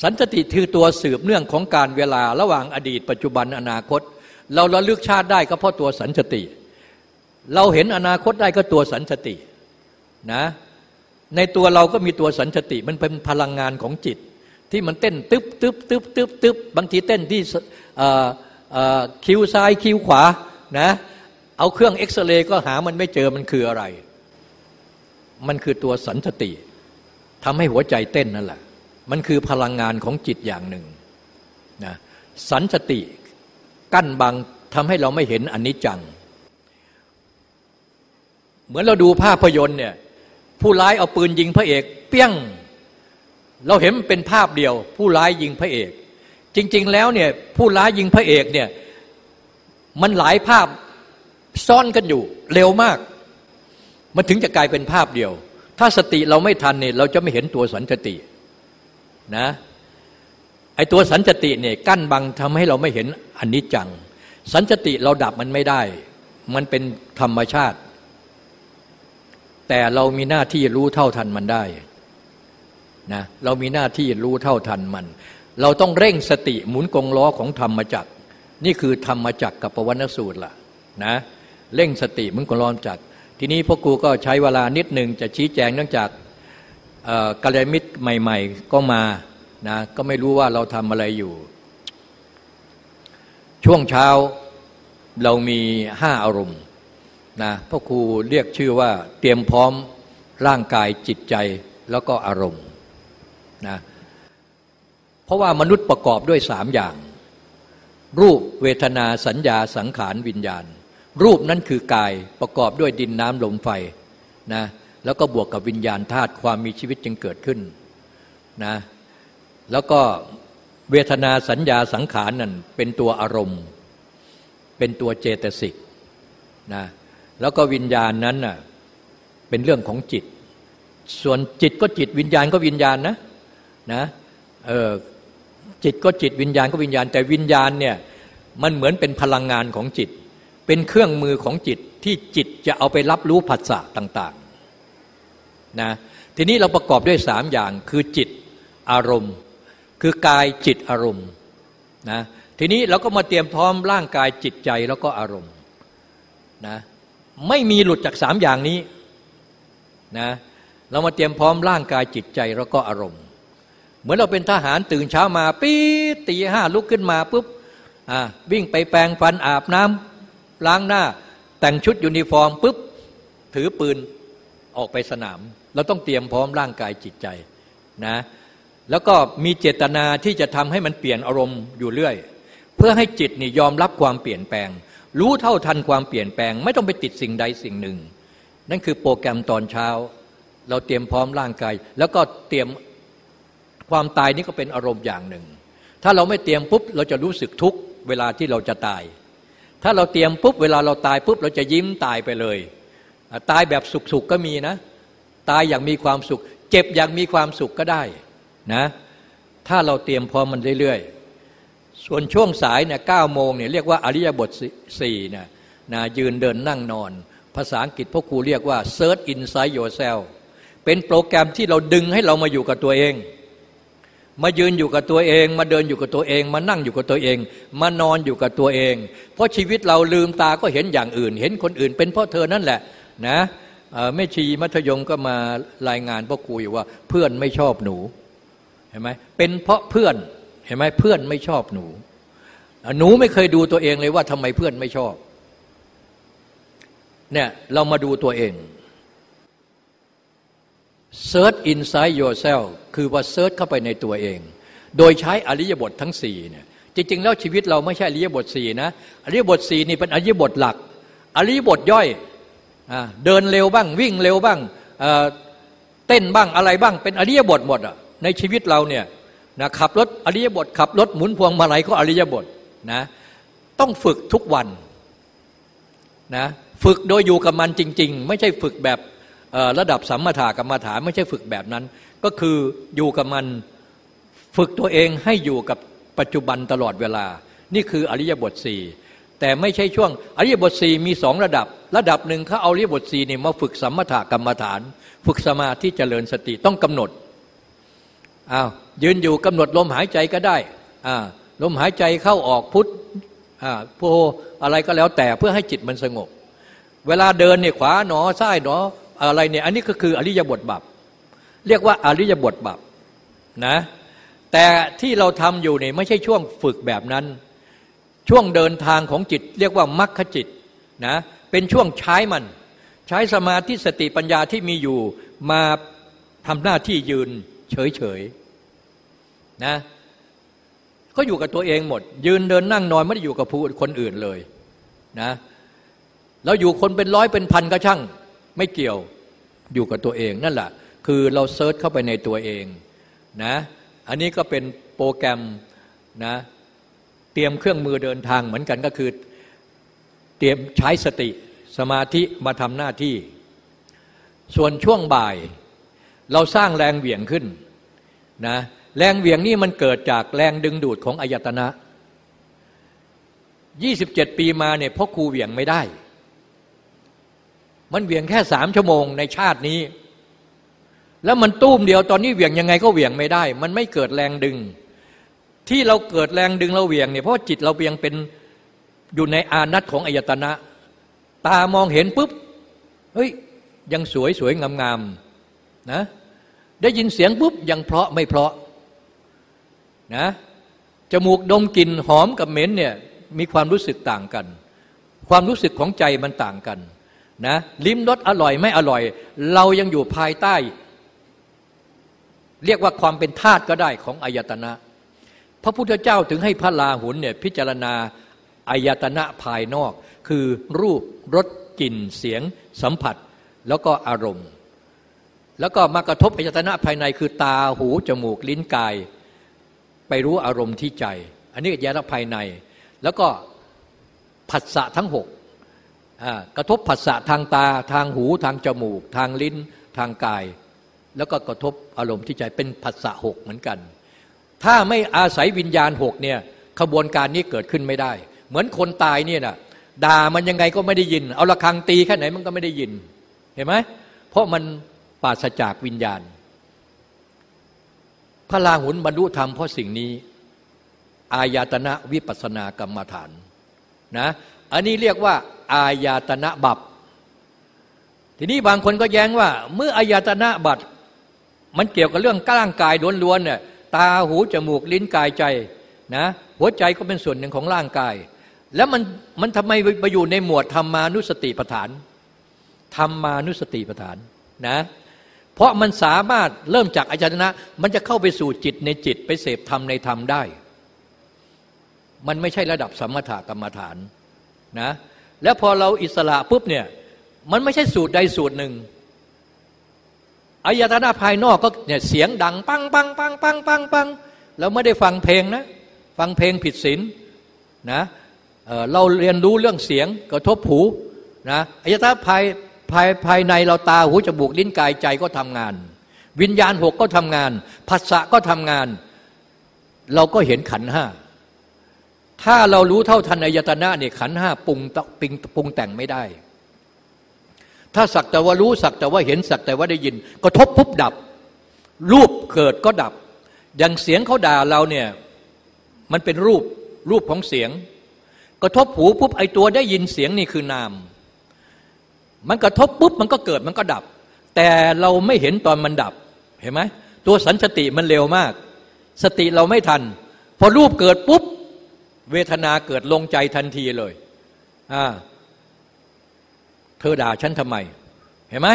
สันติคือตัวสืบเนื่องของการเวลาระหว่างอดีต ปัจจุบันอนาคต เราระลึกชาติได้ก็เพราะตัวสันติ เราเห็นอนาคตได้ก็ตัวสันตินะในตัวเราก็มีตัวสันติมันเป็นพลังงานของจิต ที่มันเต้นตึ๊บตึ๊บตึ๊บตึ๊บตึ๊บบางทีเต้นที่คิ้วซ้ายคิ้วขวานะเอาเครื่องเอ็กซเรย์ก็หามันไม่เจอมันคืออะไร มันคือตัวสันติทำให้หัวใจเต้นนั่นแหละ มันคือพลังงานของจิตอย่างหนึ่งนะสันสติกั้นบังทำให้เราไม่เห็นอนิจจัง เหมือนเราดูภาพยนตร์เนี่ยผู้ร้ายเอาปืนยิงพระเอก เปี้ยง เราเห็นเป็นภาพเดียว ผู้ร้ายยิงพระเอก จริง ๆ แล้วเนี่ยผู้ร้ายยิงพระเอกเนี่ยมันหลายภาพซ่อนกันอยู่เร็วมาก มันถึงจะกลายเป็นภาพเดียว ถ้าสติเราไม่ทันเนี่ยเราจะไม่เห็นตัวสันจติ นะไอตัวสันจติเนี่ยกั้นบังทำให้เราไม่เห็นอันนี้จัง สันจติเราดับมันไม่ได้ มันเป็นธรรมชาติ แต่เรามีหน้าที่รู้เท่าทันมันได้นะเรามีหน้าที่รู้เท่าทันมัน เราต้องเร่งสติหมุนกงล้อของธรรมจักร นี่คือธรรมจักรกับปวัณสูตรล่ะนะเร่งสติมึงก็ร้อจักทีนี้พ่อครูก็ใช้เวลานิดหนึ่งจะชี้แจงเนื่องจาก กัลยาณมิตรใหม่ ๆ ก็มานะก็ไม่รู้ว่าเราทำอะไรอยู่ ช่วงเช้าเรามีห้าอารมณ์นะพ่อครูเรียกชื่อว่าเตรียมพร้อมร่างกายจิตใจแล้วก็อารมณ์นะเพราะว่ามนุษย์ประกอบด้วยสามอย่าง รูปเวทนาสัญญาสังขารวิญญาณ รูปนั้นคือกายประกอบด้วยดินน้ำลมไฟนะ แล้วก็บวกกับวิญญาณธาตุความมีชีวิตจึงเกิดขึ้นนะแล้วก็เวทนาสัญญาสังขารนั่นเป็นตัวอารมณ์ เป็นตัวเจตสิกนะแล้วก็วิญญาณนั้นน่ะเป็นเรื่องของจิต ส่วนจิตก็จิตวิญญาณก็วิญญาณนะนะเออจิตก็จิตวิญญาณก็วิญญาณ แต่วิญญาณเนี่ยมันเหมือนเป็นพลังงานของจิต เป็นเครื่องมือของจิตที่จิตจะเอาไปรับรู้ผัสสะต่าง นะทีนี้เราประกอบด้วยสามอย่างคือจิตอารมณ์ คือกายจิตอารมณ์นะทีนี้เราก็มาเตรียมพร้อมร่างกายจิตใจแล้วก็อารมณ์นะไม่มีหลุดจากสามอย่างนี้นะเรามาเตรียมพร้อมร่างกายจิตใจแล้วก็อารมณ์ เหมือนเราเป็นทหารตื่นเช้ามาปีตีห้าลุกขึ้นมาปุ๊บวิ่งไปแปลงฟันอาบน้ำล้างหน้า แต่งชุดยูนิฟอร์มปุ๊บถือปืนออกไปสนาม เราต้องเตรียมพร้อมร่างกายจิตใจนะแล้วก็มีเจตนาที่จะทำให้มันเปลี่ยนอารมณ์อยู่เรื่อย เพื่อให้จิตนี่ยอมรับความเปลี่ยนแปลง รู้เท่าทันความเปลี่ยนแปลง ไม่ต้องไปติดสิ่งใดสิ่งหนึ่ง นั่นคือโปรแกรมตอนเช้า เราเตรียมพร้อมร่างกาย แล้วก็เตรียมความตายนี่ก็เป็นอารมณ์อย่างหนึ่ง ถ้าเราไม่เตรียมปุ๊บเราจะรู้สึกทุกเวลาที่เราจะตาย ถ้าเราเตรียมปุ๊บเวลาเราตายปุ๊บเราจะยิ้มตายไปเลย ตายแบบสุขๆก็มีนะ ตายอย่างมีความสุข เจ็บอย่างมีความสุขก็ได้นะถ้าเราเตรียมพร้อมมันเรื่อยๆ ส่วนช่วงสายเนี่ยเก้าโมงเนี่ยเรียกว่าอริยบทสี่เนี่ยนะยืนเดินนั่งนอน ภาษาอังกฤษพวกครูเรียกว่า search inside yourself เป็นโปรแกรมที่เราดึงให้เรามาอยู่กับตัวเอง มายืนอยู่กับตัวเอง มาเดินอยู่กับตัวเอง มานั่งอยู่กับตัวเอง มานอนอยู่กับตัวเอง เพราะชีวิตเราลืมตาก็เห็นอย่างอื่น เห็นคนอื่น เป็นเพราะเธอนั่นแหละนะ แม่ชีมัธยมก็มารายงานพ่อครูอยู่ว่า เพื่อนไม่ชอบหนูเห็นไหมเป็นเพราะเพื่อนเห็นไหมเพื่อนไม่ชอบหนู หนูไม่เคยดูตัวเองเลยว่าทำไมเพื่อนไม่ชอบเนี่ยเรามาดูตัวเอง search inside yourself คือว่าเซิร์ชเข้าไปในตัวเอง โดยใช้อริยบททั้งสี่เนี่ยจริง ๆ แล้วชีวิตเราไม่ใช่อริยบทสี่นะอริยบทสี่นี่เป็นอริยบทหลัก อริยบทย่อย เดินเร็วบ้างวิ่งเร็วบ้างเต้นบ้างอะไรบ้าง เป็นอริยบทหมดอะในชีวิตเราเนี่ยนะขับรถอริยบท ขับรถหมุนพวงมาลัยก็อริยบทนะต้องฝึกทุกวันนะฝึกโดยอยู่กับมันจริง ๆ ไม่ใช่ฝึกแบบระดับสัมมาถากรรมฐานไม่ใช่ฝึกแบบนั้น ก็คืออยู่กับมันฝึกตัวเองให้อยู่กับปัจจุบันตลอดเวลา นี่คืออริยบทสี่ แต่ไม่ใช่ช่วงอริยบทสี่มีสองระดับ ระดับหนึ่งเขาเอาอริยบทสี่นี่มาฝึกสัมมาถกรรมฐาน ฝึกสมาธิเจริญสติต้องกำหนดอ้าวยืนอยู่กำหนดลมหายใจก็ได้อ่าลมหายใจเข้าออกพุทอ่าโพอะไรก็แล้วแต่เพื่อให้จิตมันสงบ เวลาเดินเนี่ยขวาหนอซ้ายหนออะไรเนี่ยอันนี้ก็คืออริยบทบับเรียกว่าอริยบทบับนะแต่ที่เราทำอยู่เนี่ยไม่ใช่ช่วงฝึกแบบนั้น ช่วงเดินทางของจิตเรียกว่ามัคคจิตนะเป็นช่วงใช้มัน ใช้สมาธิสติปัญญาที่มีอยู่มาทำหน้าที่ยืนเฉยๆนะก็อยู่กับตัวเองหมด ยืนเดินนั่งนอนไม่ได้อยู่กับผู้คนอื่นเลยนะเราอยู่คนเป็นร้อยเป็นพันก็ช่าง ไม่เกี่ยวอยู่กับตัวเองนั่นแหละคือเราเซิร์ชเข้าไปในตัวเองนะอันนี้ก็เป็นโปรแกรมนะ เตรียมเครื่องมือเดินทางเหมือนกันก็คือ เตรียมใช้สติสมาธิมาทำหน้าที่ ส่วนช่วงบ่าย เราสร้างแรงเหวี่ยงขึ้นนะแรงเหวี่ยงนี่มันเกิดจากแรงดึงดูดของอายตนะ 27 ปีมาเนี่ยพ่อครูเหวี่ยงไม่ได้ มันเหวี่ยงแค่สามชั่วโมงในชาตินี้ แล้วมันตุ้มเดียวตอนนี้เหวี่ยงยังไงก็เหวี่ยงไม่ได้ มันไม่เกิดแรงดึง ที่เราเกิดแรงดึงเราเหวี่ยงเนี่ยเพราะจิตเราเบียงเป็นอยู่ในอานัตของอายตนะ ตามองเห็นปุ๊บเฮ้ยยังสวยสวยงามงามนะได้ยินเสียงปุ๊บยังเพราะไม่เพราะนะจมูกดมกลิ่นหอมกับเหม็นเนี่ยมีความรู้สึกต่างกัน ความรู้สึกของใจมันต่างกันนะลิ้มรสอร่อยไม่อร่อย เรายังอยู่ภายใต้ เรียกว่าความเป็นธาตุก็ได้ของอายตนะ พระพุทธเจ้าถึงให้พระลาหุนเนี่ยพิจารณาอายตนะภายนอก คือรูปรสกลิ่นเสียง สัมผัสแล้วก็อารมณ์ แล้วก็มากระทบอายตนะภายในคือตาหูจมูกลิ้นกาย ไปรู้อารมณ์ที่ใจ อันนี้อายตนะภายใน แล้วก็ผัสสะทั้งหกกระทบผัสสะทางตาทางหูทางจมูก ทางลิ้นทางกาย แล้วก็กระทบอารมณ์ที่ใจเป็นผัสสะหกเหมือนกัน ถ้าไม่อาศัยวิญญาณหกเนี่ยขบวนการนี้เกิดขึ้นไม่ได้ เหมือนคนตายเนี่ยนะด่ามันยังไงก็ไม่ได้ยิน เอาระฆังตีแค่ไหนมันก็ไม่ได้ยิน เห็นไหมเพราะมันปราศจากวิญญาณ พระลาหุนบรรลุธรรมเพราะสิ่งนี้ อายตนะวิปัสนากรรมฐานนะอันนี้เรียกว่า อายตนะบับทีนี้บางคนก็แย้งว่า เมื่ออายตนะบัตมันเกี่ยวกับเรื่องร่างกายล้วนๆเนี่ย ตาหูจมูกลิ้นกายใจนะหัวใจก็เป็นส่วนหนึ่งของร่างกาย แล้วมันมันทำไมไปอยู่ในหมวดธรรมานุสติปฐานธรรมานุสติปฐานนะเพราะมันสามารถเริ่มจากอาจารนะ มันจะเข้าไปสู่จิตในจิตไปเสพธรรมในธรรมได้ มันไม่ใช่ระดับสมถกรรมฐานนะแล้วพอเราอิสระปุ๊บเนี่ยมันไม่ใช่สูตรใดสูตรหนึ่ง อายตนะภายนอกก็เนี่ยเสียงดังปังปังปังปังปังปังเราไม่ได้ฟังเพลงนะ ฟังเพลงผิดศีลนะเเราเรียนรู้เรื่องเสียงกระทบหูนะอายตนะภายภายภายในเราตาหูจมูกลิ้นกายใจก็ทำงาน วิญญาณหกก็ทำงานภาษะก็ทำงาน เราก็เห็นขันห้าถ้าเรารู้เท่าทันอายตนะเนี่ยขันห้าปรุงปรุงปรุงแต่งไม่ได้ ถ้าสักแต่ว่ารู้สักแต่ว่าเห็นสักแต่ว่าได้ยิน กระทบปุ๊บดับ รูปเกิดก็ดับ อย่างเสียงเขาด่าเราเนี่ยมันเป็นรูปรูปของเสียง กระทบหูปุ๊บไอตัวได้ยินเสียงนี่คือนาม มันกระทบปุ๊บมันก็เกิดมันก็ดับ แต่เราไม่เห็นตอนมันดับเห็นไหมตัวสันสติมันเร็วมาก สติเราไม่ทัน พอรูปเกิดปุ๊บ เวทนาเกิดลงใจทันทีเลยอ่า เธอด่าฉันทำไม เห็นไหม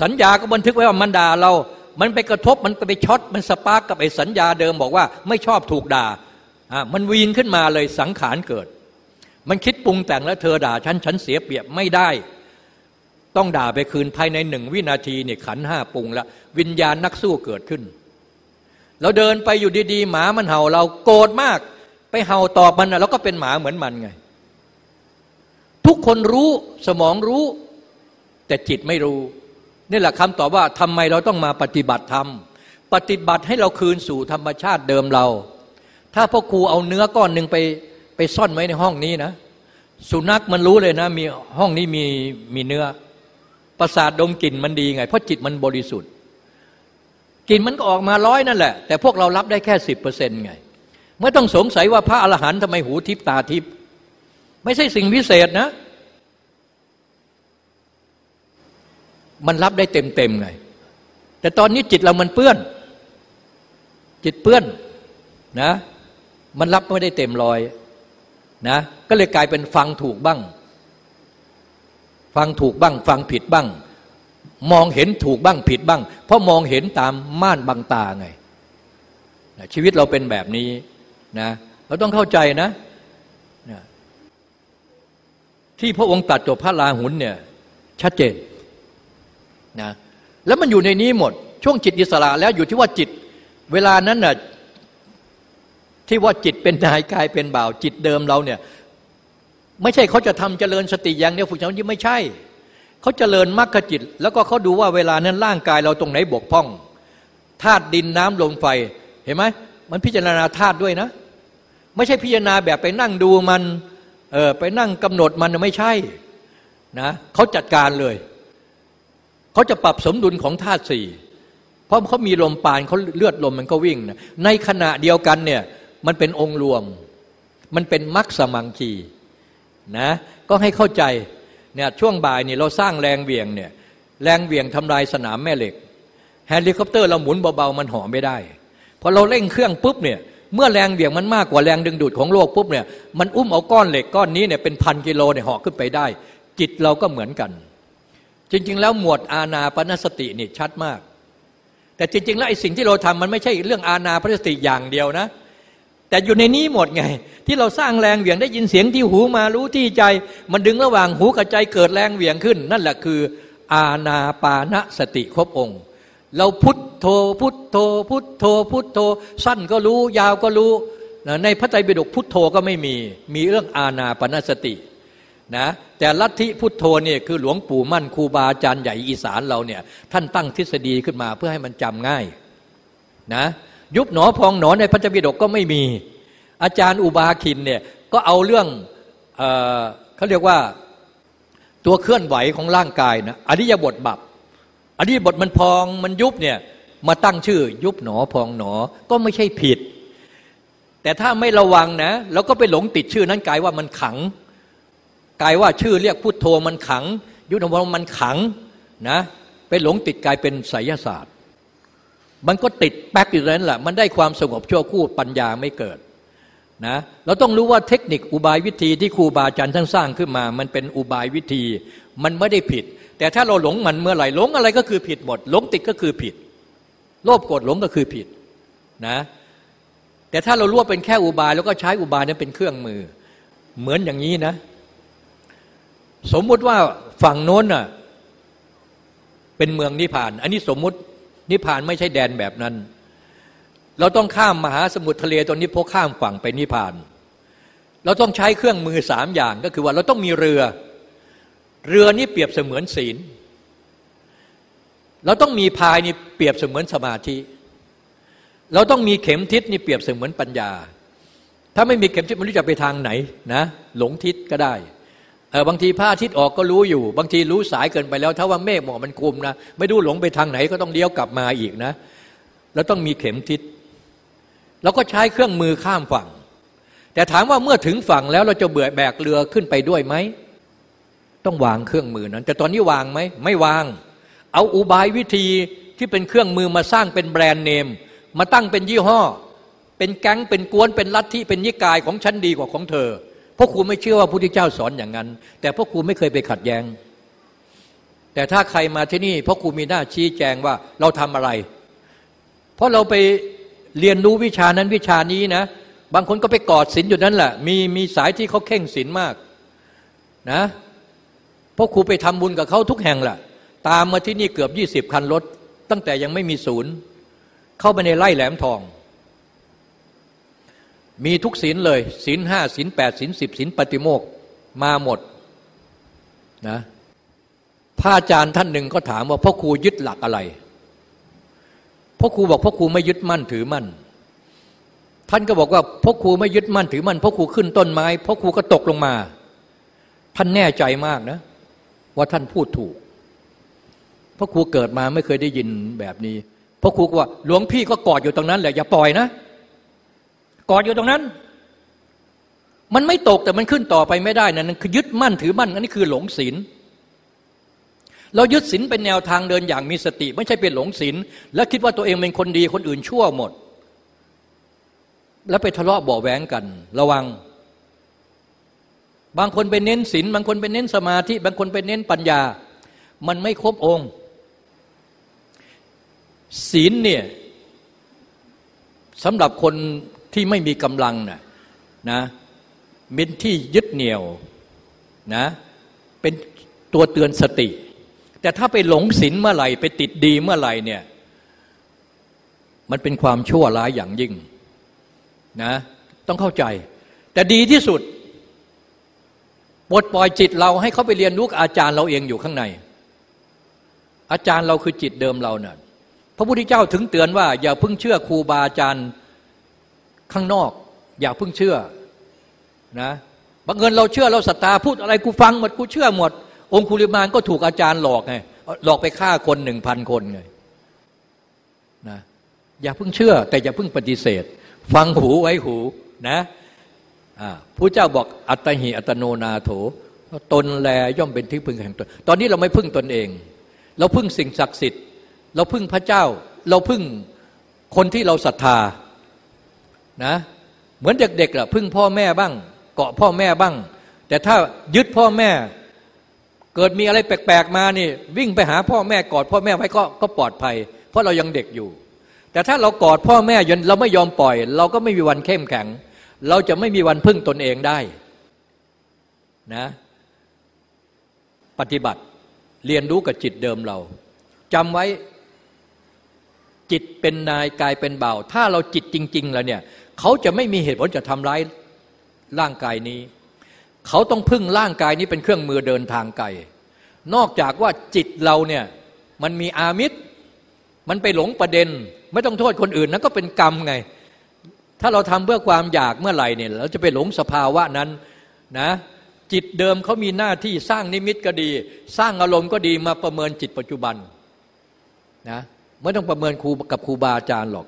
สัญญาก็บันทึกไว้ว่ามันด่าเรา มันไปกระทบมันไปช็อตมันสปาร์กกับไอ้สัญญาเดิมบอกว่า ไม่ชอบถูกด่าอ่ามันวีนขึ้นมาเลยสังขารเกิด มันคิดปรุงแต่งแล้วเธอด่าฉันฉันเสียเปรียบไม่ได้ ต้องด่าไปคืนภายในหนึ่งวินาทีเนี่ยขันห้าปรุงแล้ว วิญญาณนักสู้เกิดขึ้นเราเดินไปอยู่ดีๆ หมามันเห่าเราโกรธมาก ไปเห่าตอบมันนะเราก็เป็นหมาเหมือนมันไง ทุกคนรู้สมองรู้ แต่จิตไม่รู้ นี่แหละคำตอบว่าทำไมเราต้องมาปฏิบัติธรรม ปฏิบัติให้เราคืนสู่ธรรมชาติเดิมเรา ถ้าพ่อครูเอาเนื้อก้อนหนึ่งไปไปซ่อนไว้ในห้องนี้นะ สุนัขมันรู้เลยนะ มีห้องนี้มีมีเนื้อ ประสาทดมกลิ่นมันดีไง เพราะจิตมันบริสุทธิ์กลิ่นมันก็ออกมาร้อยนั่นแหละ แต่พวกเรารับได้แค่สิบเปอร์เซ็นต์ไง ไม่ต้องสงสัยว่าพระอรหันต์ทำไมหูทิพตาทิพ ไม่ใช่สิ่งพิเศษนะ มันรับได้เต็มเต็มไงแต่ตอนนี้จิตเรามันเปื้อน จิตเปื้อนนะ มันรับไม่ได้เต็มรอยนะ ก็เลยกลายเป็นฟังถูกบ้าง ฟังถูกบ้าง ฟังผิดบ้าง มองเห็นถูกบ้างผิดบ้าง เพราะมองเห็นตามม่านบังตาไงชีวิตเราเป็นแบบนี้นะ เราต้องเข้าใจนะ ที่พระองค์ตัดจบพระลาหุนเนี่ยชัดเจนนะแล้วมันอยู่ในนี้หมด ช่วงจิตอิสระแล้วอยู่ที่ว่าจิต เวลานั้นน่ะที่ว่าจิตเป็นนายกายเป็นบ่าว จิตเดิมเราเนี่ย ไม่ใช่เขาจะทำเจริญสติอย่างเดียวฝึกสมาธิไม่ใช่เขาเจริญมรรคจิต แล้วก็เขาดูว่าเวลานั้นร่างกายเราตรงไหนบกพร่องธาตุดินน้ำลมไฟเห็นไหมมันพิจารณาธาตุด้วยนะ ไม่ใช่พิจารณาแบบไปนั่งดูมัน เออไปนั่งกำหนดมันไม่ใช่นะเขาจัดการเลยเขาจะปรับสมดุลของธาตุสี่เพราะเขามีลมปราณเขาเลือดลมมันก็วิ่งนะในขณะเดียวกันเนี่ยมันเป็นองค์รวม มันเป็นมรรคสมังคีนะก็ให้เข้าใจเนี่ยช่วงบ่ายนี่เราสร้างแรงเหวี่ยงเนี่ยแรงเหวี่ยงทำลายสนามแม่เหล็กเฮลิคอปเตอร์เราหมุนเบาๆมันเหาะไม่ได้พอเราเร่งเครื่องปุ๊บเนี่ย เมื่อแรงเหวี่ยงมันมากกว่าแรงดึงดูดของโลกปุ๊บเนี่ยมันอุ้มเอาก้อนเหล็กก้อนนี้เนี่ยเป็นพันกิโลเนี่ยห่อขึ้นไปได้ จิตเราก็เหมือนกัน จริง ๆ แล้วหมวดอาณาปณสตินี่ชัดมาก แต่จริง ๆ แล้วไอ้สิ่งที่เราทำมันไม่ใช่เรื่องอาณาปณสติอย่างเดียวนะ แต่อยู่ในนี้หมดไง ที่เราสร้างแรงเหวี่ยงได้ยินเสียงที่หูมารู้ที่ใจ มันดึงระหว่างหูกับใจเกิดแรงเหวี่ยงขึ้น นั่นแหละคือ อาณาปานสติครบองค์ เราพุทโธพุทโธ พุทโธ พุทโธ สั้นก็รู้ยาวก็รู้ในพระไตรปิฎกพุทโธก็ไม่มี มีเรื่องอาณาปานสตินะแต่ลัทธิพุทโธเนี่ยคือหลวงปู่มั่นครูบาอาจารย์ใหญ่อีสานเราเนี่ยท่านตั้งทฤษฎีขึ้นมาเพื่อให้มันจำง่ายนะยุบหนอพองหนอในพระเจ้าปิฎกก็ไม่มี อาจารย์อุบาคินเนี่ยก็เอาเรื่องเอเขาเรียกว่าตัวเคลื่อนไหวของร่างกายนะอริยบทบับ อริยบทมันพองมันยุบเนี่ยมาตั้งชื่อ ยุบหนอพองหนอก็ไม่ใช่ผิด แต่ถ้าไม่ระวังนะแล้วก็ไปหลงติดชื่อนั้นกลายว่ามันขังกลายว่าชื่อเรียกพุทโธมันขัง ยุบหนอพองมันขังนะไปหลงติดกลายเป็นไสยศาสตร์ มันก็ติดแป๊กอยู่นั้นแหละมันได้ความสงบชั่วคู่ปัญญาไม่เกิดนะเราต้องรู้ว่าเทคนิคอุบายวิธีที่ครูบาอาจารย์ท่านสร้างขึ้นมา มันเป็นอุบายวิธี มันไม่ได้ผิด แต่ถ้าเราหลงมันเมื่อไหร่หลงอะไรก็คือผิดหมด หลงติดก็คือผิด โลภโกรธหลงก็คือผิดนะ แต่ถ้าเรารู้ว่าเป็นแค่อุบาย แล้วก็ใช้อุบายนั้นเป็นเครื่องมือ เหมือนอย่างนี้นะ สมมุติว่าฝั่งโน้นน่ะเป็นเมืองนิพาน อันนี้สมมุตินิพานไม่ใช่แดนแบบนั้น เราต้องข้ามมหาสมุทรทะเลตรงนี้พกข้ามฝั่งไปนิพาน เราต้องใช้เครื่องมือสามอย่างก็คือว่าเราต้องมีเรือ เรือนี้เปรียบเสมือนศีล เราต้องมีพายนี่เปรียบเสมือนสมาธิ เราต้องมีเข็มทิศนี่เปรียบเสมือนปัญญา ถ้าไม่มีเข็มทิศมันรู้จะไปทางไหนนะหลงทิศก็ได้เออบางทีพระอาทิตย์ออกก็รู้อยู่ บางทีรู้สายเกินไปแล้ว ถ้าว่าเมฆหมอกมันคุมนะไม่รู้หลงไปทางไหนก็ต้องเลี้ยวกลับมาอีกนะแล้วต้องมีเข็มทิศเราก็ใช้เครื่องมือข้ามฝั่ง แต่ถามว่าเมื่อถึงฝั่งแล้วเราจะเบื่อแบกเรือขึ้นไปด้วยไหม ต้องวางเครื่องมือนั้น แต่ตอนนี้วางไหมไม่วาง เอาอุบายวิธีที่เป็นเครื่องมือมาสร้างเป็นแบรนด์เนม มาตั้งเป็นยี่ห้อ เป็นแก๊งเป็นกวนเป็นลัทธิเป็นยิกายของฉันดีกว่าของเธอพราะครูไม่เชื่อว่าพระพุทธเจ้าสอนอย่างนั้น แต่พราะครูไม่เคยไปขัดแย้ง แต่ถ้าใครมาที่นี่พราะครูมีหน้าชี้แจงว่าเราทำอะไร เพราะเราไปเรียนรู้วิชานั้นวิชานี้นะ บางคนก็ไปกอดศีลอยู่นั้นแหละมีมีสายที่เขาเข่งศีลมากนะ เพราะครูไปทำบุญกับเขาทุกแห่งแหละตามมาที่นี่เกือบยี่สิบคันรถ ตั้งแต่ยังไม่มีศูนย์ เข้าไปในไร่แหลมทอง มีทุกศีลเลยศีลห้าศีลแปดศีลสิบศีลปฏิโมกมาหมดนะพระอาจารย์ท่านหนึ่งก็ถามว่าพ่อครูยึดหลักอะไรพ่อครูบอกพ่อครูไม่ยึดมั่นถือมั่น ท่านก็บอกว่าพ่อครูไม่ยึดมั่นถือมั่นพ่อครูขึ้นต้นไม้พ่อครูก็ตกลงมา ท่านแน่ใจมากนะ ว่าท่านพูดถูก เพราะครูเกิดมาไม่เคยได้ยินแบบนี้ เพราะครูว่าหลวงพี่ก็กอดอยู่ตรงนั้นแหละอย่าปล่อยนะ กอดอยู่ตรงนั้น มันไม่ตกแต่มันขึ้นต่อไปไม่ได้นะนั่นคือยึดมั่นถือมั่นอันนี้คือหลงศีลเรายึดศีลเป็นแนวทางเดินอย่างมีสติ ไม่ใช่เป็นหลงศีลแล้วคิดว่าตัวเองเป็นคนดีคนอื่นชั่วหมด แล้วไปทะเลาะเบาแหวงกัน ระวัง บางคนไปเน้นศีลบางคนไปเน้นสมาธิบางคนไปเน้นปัญญา มันไม่ครบองค์ศีลเนี่ยสำหรับคนที่ไม่มีกำลังนะนะเป็นที่ยึดเหนี่ยวนะเป็นตัวเตือนสติ แต่ถ้าไปหลงศีลเมื่อไหร่ ไปติดดีเมื่อไหร่เนี่ยมันเป็นความชั่วร้ายอย่างยิ่งนะต้องเข้าใจ แต่ดีที่สุด ปลดปล่อยจิตเราให้เขาไปเรียนรู้อาจารย์เราเองอยู่ข้างใน อาจารย์เราคือจิตเดิมเราเนะ่ยพระพุทธเจ้าถึงเตือนว่า อย่าพิ่งเชื่อครูบาอาจารย์ข้างนอก อย่าพิ่งเชื่อนะบางเงินเราเชื่อเราศรัทธาพูดอะไรกูฟังหมดกูเชื่อหมด องคุลิมานก็ถูกอาจารย์หลอกไงหลอกไปฆ่าคนหนึ่งพันคนไงนะอย่าเพิ่งเชื่อ แต่อย่าเพิ่งปฏิเสธ ฟังหูไว้หูนะ ผู้เจ้าบอกอัตหิอัตโนนาโถ ตนแลย่อมเป็นที่พึ่งแห่งตน ตอนนี้เราไม่พึ่งตนเอง เราพึ่งสิ่งศักดิ์สิทธิ์ เราพึ่งพระเจ้า เราพึ่งคนที่เราศรัทธา นะ เหมือนเด็กๆล่ะพึ่งพ่อแม่บ้าง เกาะพ่อแม่บ้าง แต่ถ้ายึดพ่อแม่ เกิดมีอะไรแปลกๆมานี่ วิ่งไปหาพ่อแม่กอดพ่อแม่ไว้ก็ก็ปลอดภัย เพราะเรายังเด็กอยู่ แต่ถ้าเรากอดพ่อแม่ยนเราไม่ยอมปล่อย เราก็ไม่มีวันเข้มแข็ง เราจะไม่มีวันพึ่งตนเองได้นะปฏิบัติเรียนรู้กับจิตเดิมเราจำไว้จิตเป็นนายกายเป็นเบาถ้าเราจิตจริง ๆ แล้วเนี่ยเขาจะไม่มีเหตุผลจะทำร้ายร่างกายนี้ เขาต้องพึ่งร่างกายนี้เป็นเครื่องมือเดินทางไกลนอกจากว่าจิตเราเนี่ยมันมีอามิตร มันไปหลงประเด็น ไม่ต้องโทษคนอื่นนั่นก็เป็นกรรมไง ถ้าเราทำเพื่อความอยากเมื่อไหร่เนี่ยเราจะไปหลงสภาวะนั้นนะจิตเดิมเขามีหน้าที่สร้างนิมิตก็ดี สร้างอารมณ์ก็ดีมาประเมินจิตปัจจุบันนะไม่ต้องประเมินครูกับครูบาอาจารย์หรอก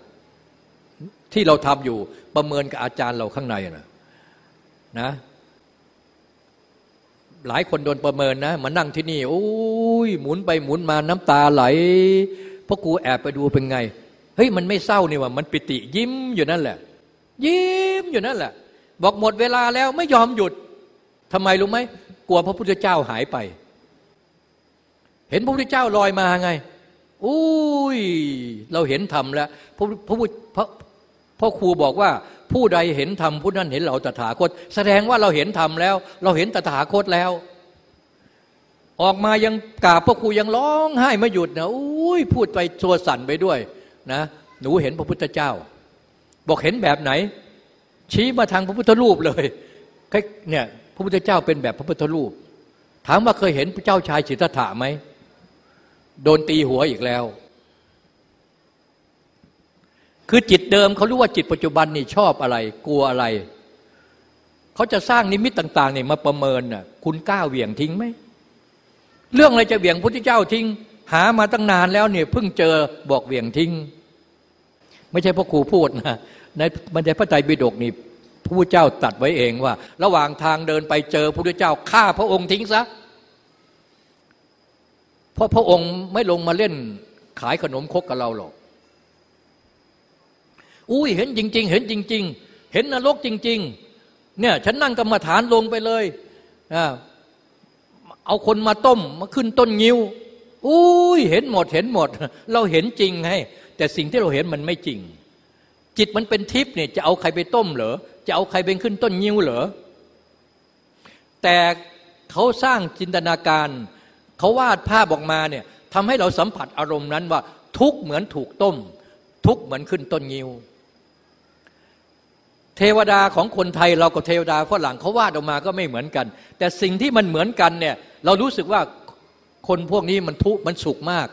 ที่เราทำอยู่ประเมินกับอาจารย์เราข้างในนะนะหลายคนโดนประเมินนะมานั่งที่นี่โอ้ยหมุนไปหมุนมาน้ำตาไหลเพราะครูแอบไปดูเป็นไงเฮ้ยมันไม่เศร้านี่ว่ามันปิติยิ้มอยู่นั่นแหละ ยิ้มอยู่นั่นแหละ บอกหมดเวลาแล้วไม่ยอมหยุดทำไมรู้ไหมกลัวพระพุทธเจ้าหายไป เห็นพระพุทธเจ้าลอยมาไงอุ้ยเราเห็นธรรมแล้วพระพระพระพ่อครูบอกว่า ผู้ใดเห็นธรรมผู้นั้นเห็นเราตถาคต แสดงว่าเราเห็นธรรมแล้ว เราเห็นตถาคตแล้ว ออกมายังกราบพ่อครูยังร้องไห้ไม่หยุดนะอุ้ยพูดไปตัวสั่นไปด้วยนะ หนูเห็นพระพุทธเจ้า บอกเห็นแบบไหน ชี้มาทางพระพุทธรูปเลยเนี่ยพระพุทธเจ้าเป็นแบบพระพุทธรูป ถามว่าเคยเห็นพระเจ้าชายสิทธัตถะไหมโดนตีหัวอีกแล้ว คือจิตเดิมเขารู้ว่าจิตปัจจุบันนี่ชอบอะไร กลัวอะไร เขาจะสร้างนิมิตต่างๆเนี่ยมาประเมินน่ะคุณกล้าเหวี่ยงทิ้งไหม เรื่องอะไรจะเหวี่ยงพุทธเจ้าทิ้ง หามาตั้งนานแล้วเนี่ยเพิ่งเจอบอกเหวี่ยงทิ้ง ไม่ใช่พ่อครูพูดนะในบรรดาพระไตรปิฎกนี่พระพุทธเจ้าตัดไว้เองว่า ระหว่างทางเดินไปเจอพระพุทธเจ้าฆ่าพระองค์ทิ้งซะเพราะพระองค์ไม่ลงมาเล่นขายขนมคกกับเราหรอกอุ้ยเห็นจริง ๆ เห็นจริง ๆ เห็นนรกจริง ๆ เนี่ยฉันนั่งกรรมฐานลงไปเลยเอาคนมาต้มมาขึ้นต้นงิ้วอุ้ยเห็นหมดเห็นหมด เราเห็นจริงให้ แต่สิ่งที่เราเห็นมันไม่จริง จิตมันเป็นทิพย์เนี่ยจะเอาใครไปต้มเหรอจะเอาใครเป็นขึ้นต้นงิ้วเหรอแต่เขาสร้างจินตนาการ เขาวาดภาพออกมาเนี่ยทำให้เราสัมผัสอารมณ์นั้นว่า ทุกเหมือนถูกต้ม ทุกเหมือนขึ้นต้นงิ้วเทวดาของคนไทยเรากับเทวดาฝรั่งเขาวาดออกมาก็ไม่เหมือนกัน แต่สิ่งที่มันเหมือนกันเนี่ยเรารู้สึกว่าคนพวกนี้มันทุกมันสุขมาก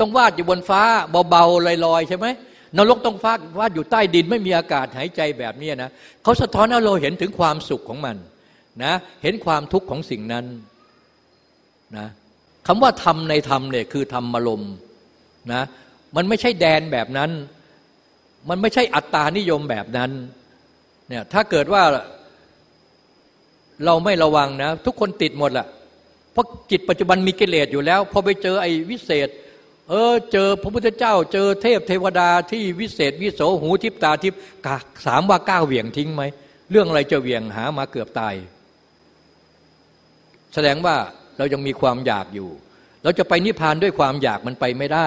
ต้องวาดอยู่บนฟ้าเบาๆลอยๆใช่ไหมนรกต้องฟาดวาดอยู่ใต้ดินไม่มีอากาศหายใจแบบนี้นะเขาสะท้อนให้เราเห็นถึงความสุขของมันนะเห็นความทุกข์ของสิ่งนั้นนะคำว่าธรรมในธรรมเนี่ยคือธรรมอารมณ์นะมันไม่ใช่แดนแบบนั้น มันไม่ใช่อัตตานิยมแบบนั้นเนี่ยถ้าเกิดว่าเราไม่ระวังนะ ทุกคนติดหมดแหละเพราะจิตปัจจุบันมีกิเลสอยู่แล้วพอไปเจอไอ้วิเศษ เออ เจอพระพุทธเจ้า เจอเทพเทวดาที่วิเศษวิโสหูทิพตาทิพกาสามว่าก้าวเหวี่ยงทิ้งไหม เรื่องอะไรจะเหวี่ยงหามาเกือบตาย แสดงว่าเรายังมีความอยากอยู่ เราจะไปนิพพานด้วยความอยากมันไปไม่ได้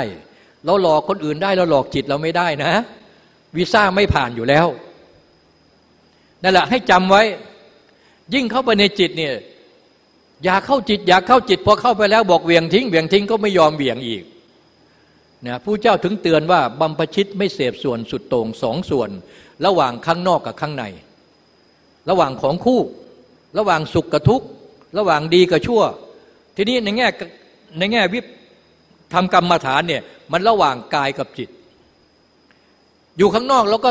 เราหลอกคนอื่นได้เราหลอกจิตเราไม่ได้นะ วีซ่าไม่ผ่านอยู่แล้วนั่นแหละให้จำไว้ ยิ่งเข้าไปในจิตเนี่ยอยากเข้าจิต อยากเข้าจิตพอเข้าไปแล้วบอกเวียงทิ้งเวียงทิ้งก็ไม่ยอมเวียงอีก นะผู้เจ้าถึงเตือนว่าบัมพชิตไม่เสพส่วนสุดโต่งสองส่วน ระหว่างข้างนอกกับข้างใน ระหว่างของคู่ ระหว่างสุขกับทุกข์ ระหว่างดีกับชั่ว ทีนี้ในแง่ในแง่วิทำกรรมฐานเนี่ยมันระหว่างกายกับจิต อยู่ข้างนอกแล้วก็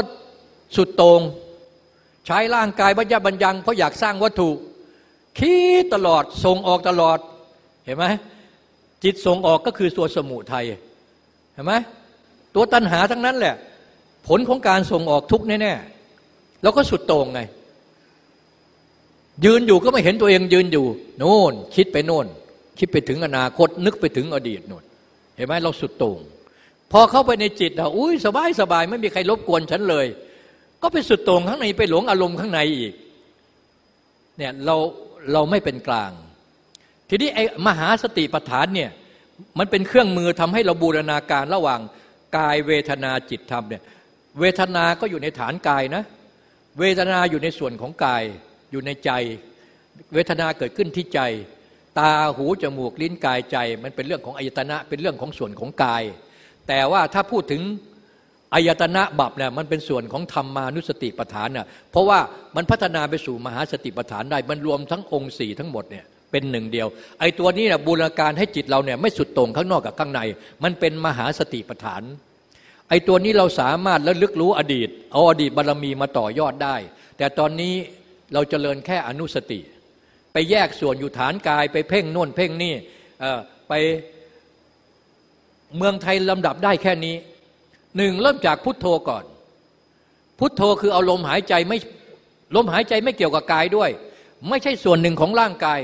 สุดโตง่งใช้ร่างกายบัญญับัญญังเพราะอยากสร้างวัตถุ คิดตลอดส่งออกตลอดเห็นไหมจิตส่งออกก็คือตัวนสมุทัย เห็นไหมตัวตัณหาทั้งนั้นแหละ ผลของการส่งออกทุกแน่ๆแล้วก็สุดโต่งไง ยืนอยู่ก็ไม่เห็นตัวเองยืนอยู่ โน่น คิดไปโน่น คิดไปถึงอนาคตนึกไปถึงอดีตโน่นเห็นไหมเราสุดโต่งพอเข้าไปในจิตอะอุ้ยสบายสบายไม่มีใครรบกวนฉันเลย ก็ไปสุดโต่งข้างในไปหลงอารมณ์ข้างในอีกเนี่ยเราเราไม่เป็นกลาง ทีนี้ไอ้มหาสติปัฏฐานเนี่ย มันเป็นเครื่องมือทำให้เราบูรณาการระหว่างกายเวทนาจิตธรรมเนี่ยเวทนาก็อยู่ในฐานกายนะ เวทนาอยู่ในส่วนของกายอยู่ในใจ เวทนาเกิดขึ้นที่ใจ ตาหูจมูกลิ้นกายใจ มันเป็นเรื่องของอายตนะเป็นเรื่องของส่วนของกาย แต่ว่าถ้าพูดถึงอายตนะบับเนี่ยมันเป็นส่วนของธรรมานุสติปฐานน่ะเพราะว่ามันพัฒนาไปสู่มหาสติปฐานได้มันรวมทั้งองค์สี่ทั้งหมดเนี่ย เป็นหนึ่งเดียว ไอ้ตัวนี้เนี่ยบูรณาการให้จิตเราเนี่ยไม่สุดตรงข้างนอกกับข้างใน มันเป็นมหาสติปัฏฐาน ไอ้ตัวนี้เราสามารถระลึกรู้อดีต เอาอดีตบารรมีมาต่อยอดได้ แต่ตอนนี้เราจเจริญแค่อนุสติ ไปแยกส่วนอยู่ฐานกายไปเพ่งโน่นเพ่งนี่ไปเมืองไทยลำดับได้แค่นี้หนึ่งเริ่มจากพุทโธก่อน พุทโธคือเอาลมหายใจไม่ลมหายใจไม่เกี่ยวกับกายด้วย ไม่ใช่ส่วนหนึ่งของร่างกาย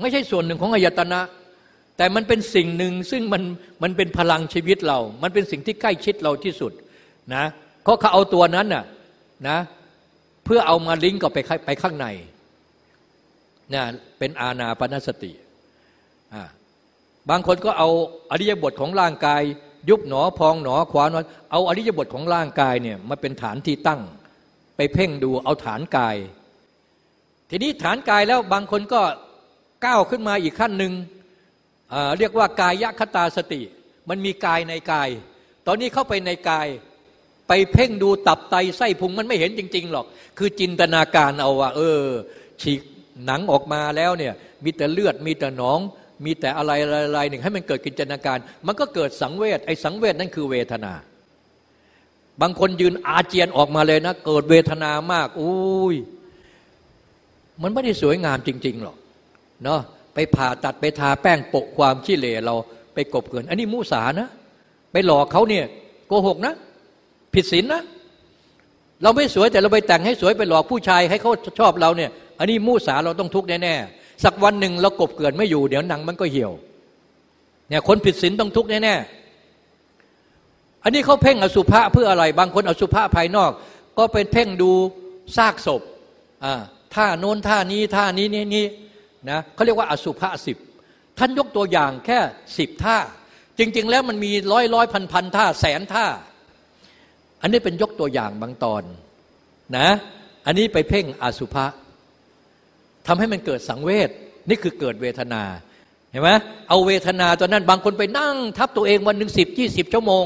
ไม่ใช่ส่วนหนึ่งของอายตนะ แต่มันเป็นสิ่งหนึ่งซึ่งมันมันเป็นพลังชีวิตเรา มันเป็นสิ่งที่ใกล้ชิดเราที่สุดนะเขาเขาเอาตัวนั้นน่ะนะเพื่อเอามาลิงก์กับไปไปข้างในนะเป็นอาณาปณสติอ่าบางคนก็เอาอริยบทของร่างกาย ยุบหนอพองหนอขวานอนเอาอริยบทของร่างกายเนี่ยมาเป็นฐานที่ตั้ง ไปเพ่งดูเอาฐานกาย ทีนี้ฐานกายแล้วบางคนก็ ก้าวขึ้นมาอีกขั้นหนึ่งเรียกว่ากายคตาสติ มันมีกายในกาย ตอนนี้เข้าไปในกาย ไปเพ่งดูตับไตไส้พุงมันไม่เห็นจริง ๆ หรอก คือจินตนาการเอาว่า เออ ฉีกหนังออกมาแล้วเนี่ยมีแต่เลือดมีแต่หนอง มีแต่อะไรอะไรหนึ่งให้มันเกิดกิจนาการ มันก็เกิดสังเวชไอ้สังเวชนั่นคือเวทนา บางคนยืนอาเจียนออกมาเลยนะ เกิดเวทนามากอุ้ยมันไม่ได้สวยงามจริง ๆ หรอก เนาะไปผ่าตัดไปทาแป้งโปะความขี้เหร่เราไปกบเกิน อันนี้มุสานะ ไปหลอกเขาเนี่ยโกหกนะ ผิดศีลนะ เราไม่สวยแต่เราไปแต่งให้สวยไปหลอกผู้ชายให้เขาชอบเราเนี่ย อันนี้มุสาเราต้องทุกข์แน่ๆสักวันหนึ่งเรากบเกิดไม่อยู่เดี๋ยวหนังมันก็เหี่ยวเนี่ยคนผิดศีลต้องทุกข์แน่ๆอันนี้เขาเพ่งอสุภะเพื่ออะไร บางคนอสุภะภายนอก ก็เป็นเพ่งดูซากศพอ่าท่าโน้นท่านี้ท่านี้นี่นี่ นะเขาเรียกว่าอสุภะสิบท่านยกตัวอย่างแค่สิบท่า จริง ๆ แล้วมันมีร้อยร้อยพันพันท่าแสนท่า อันนี้เป็นยกตัวอย่างบางตอนนะอันนี้ไปเพ่งอสุภะทำให้มันเกิดสังเวชนี่คือเกิดเวทนาเห็นไหมเอาเวทนาตอนนั้นบางคนไปนั่ง ทับตัวเองวันหนึ่งสิบยี่สิบชั่วโมง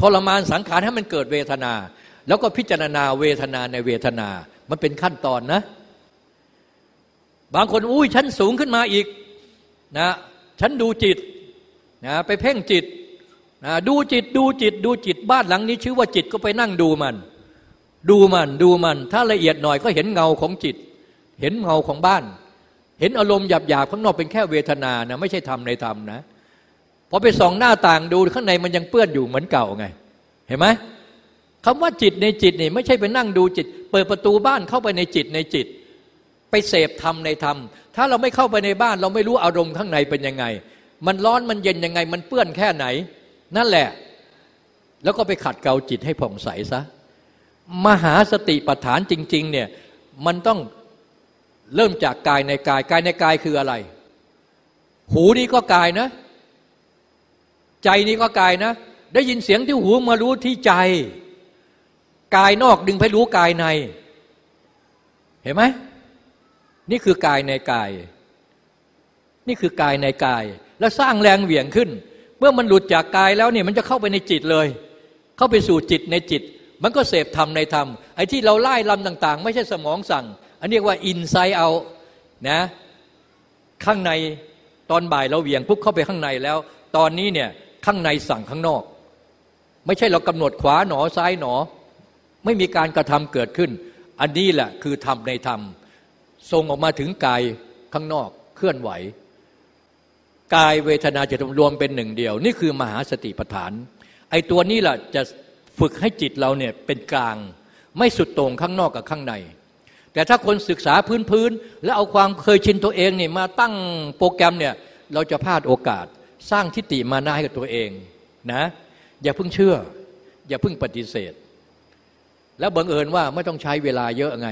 ทรมานสังขารให้มันเกิดเวทนา แล้วก็พิจารณาเวทนาในเวทนา มันเป็นขั้นตอนนะ บางคนอุ้ยฉันสูงขึ้นมาอีกนะฉันดูจิตนะไปเพ่งจิตนะดูจิตดูจิตดูจิตบ้านหลังนี้ชื่อว่าจิตก็ไปนั่งดูมัน ดูมันดูมัน ถ้าละเอียดหน่อยก็เห็นเงาของจิต เห็นเงาของบ้าน เห็นอารมณ์หยาบๆข้างนอกเป็นแค่เวทนานะไม่ใช่ธรรมในธรรมนะพอไปส่องหน้าต่างดูข้างในมันยังเปื้อนอยู่เหมือนเก่าไง เห็นไหมคำว่าจิตในจิตนี่ไม่ใช่ไปนั่งดูจิต เปิดประตูบ้านเข้าไปในจิตในจิต เสพธรรมในธรรม ถ้าเราไม่เข้าไปในบ้าน เราไม่รู้อารมณ์ข้างในเป็นยังไง มันร้อนมันเย็นยังไง มันเปื้อนแค่ไหน นั่นแหละ แล้วก็ไปขัดเกลาจิตให้ผ่องใสซะมหาสติปัฏฐานจริง ๆ เนี่ยมันต้องเริ่มจากกายในกาย กายในกายคืออะไร หูนี่ก็กายนะ ใจนี่ก็กายนะ ได้ยินเสียงที่หูมารู้ที่ใจ กายนอกดึงไปรู้กายใน เห็นไหม นี่คือกายในกาย นี่คือกายในกาย แล้วสร้างแรงเหวี่ยงขึ้น เมื่อมันหลุดจากกายแล้วเนี่ยมันจะเข้าไปในจิตเลย เข้าไปสู่จิตในจิต มันก็เสพธรรมในธรรมไอ้ที่เราไล่ลำต่าง ๆ ไม่ใช่สมองสั่ง อันนี้ว่าอินไซด์เอานะข้างในตอนบ่ายเราเหวี่ยงปุ๊บเข้าไปข้างในแล้ว ตอนนี้เนี่ยข้างในสั่งข้างนอก ไม่ใช่เรากำหนดขวาหนอซ้ายหนอ ไม่มีการกระทำเกิดขึ้น อันนี้แหละคือธรรมในธรรม ส่งออกมาถึงกายข้างนอกเคลื่อนไหว กายเวทนาจะรวมเป็นหนึ่งเดียว นี่คือมหาสติปัฏฐาน ไอ้ตัวนี้แหละจะฝึกให้จิตเราเนี่ยเป็นกลาง ไม่สุดโต่งข้างนอกกับข้างใน แต่ถ้าคนศึกษาพื้นพื้นแล้วเอาความเคยชินตัวเองเนี่ยมาตั้งโปรแกรมเนี่ยเราจะพลาดโอกาสสร้างทิฏฐิมานะให้กับตัวเองนะอย่าเพิ่งเชื่อ อย่าเพิ่งปฏิเสธ แล้วบังเอิญว่าไม่ต้องใช้เวลาเยอะไง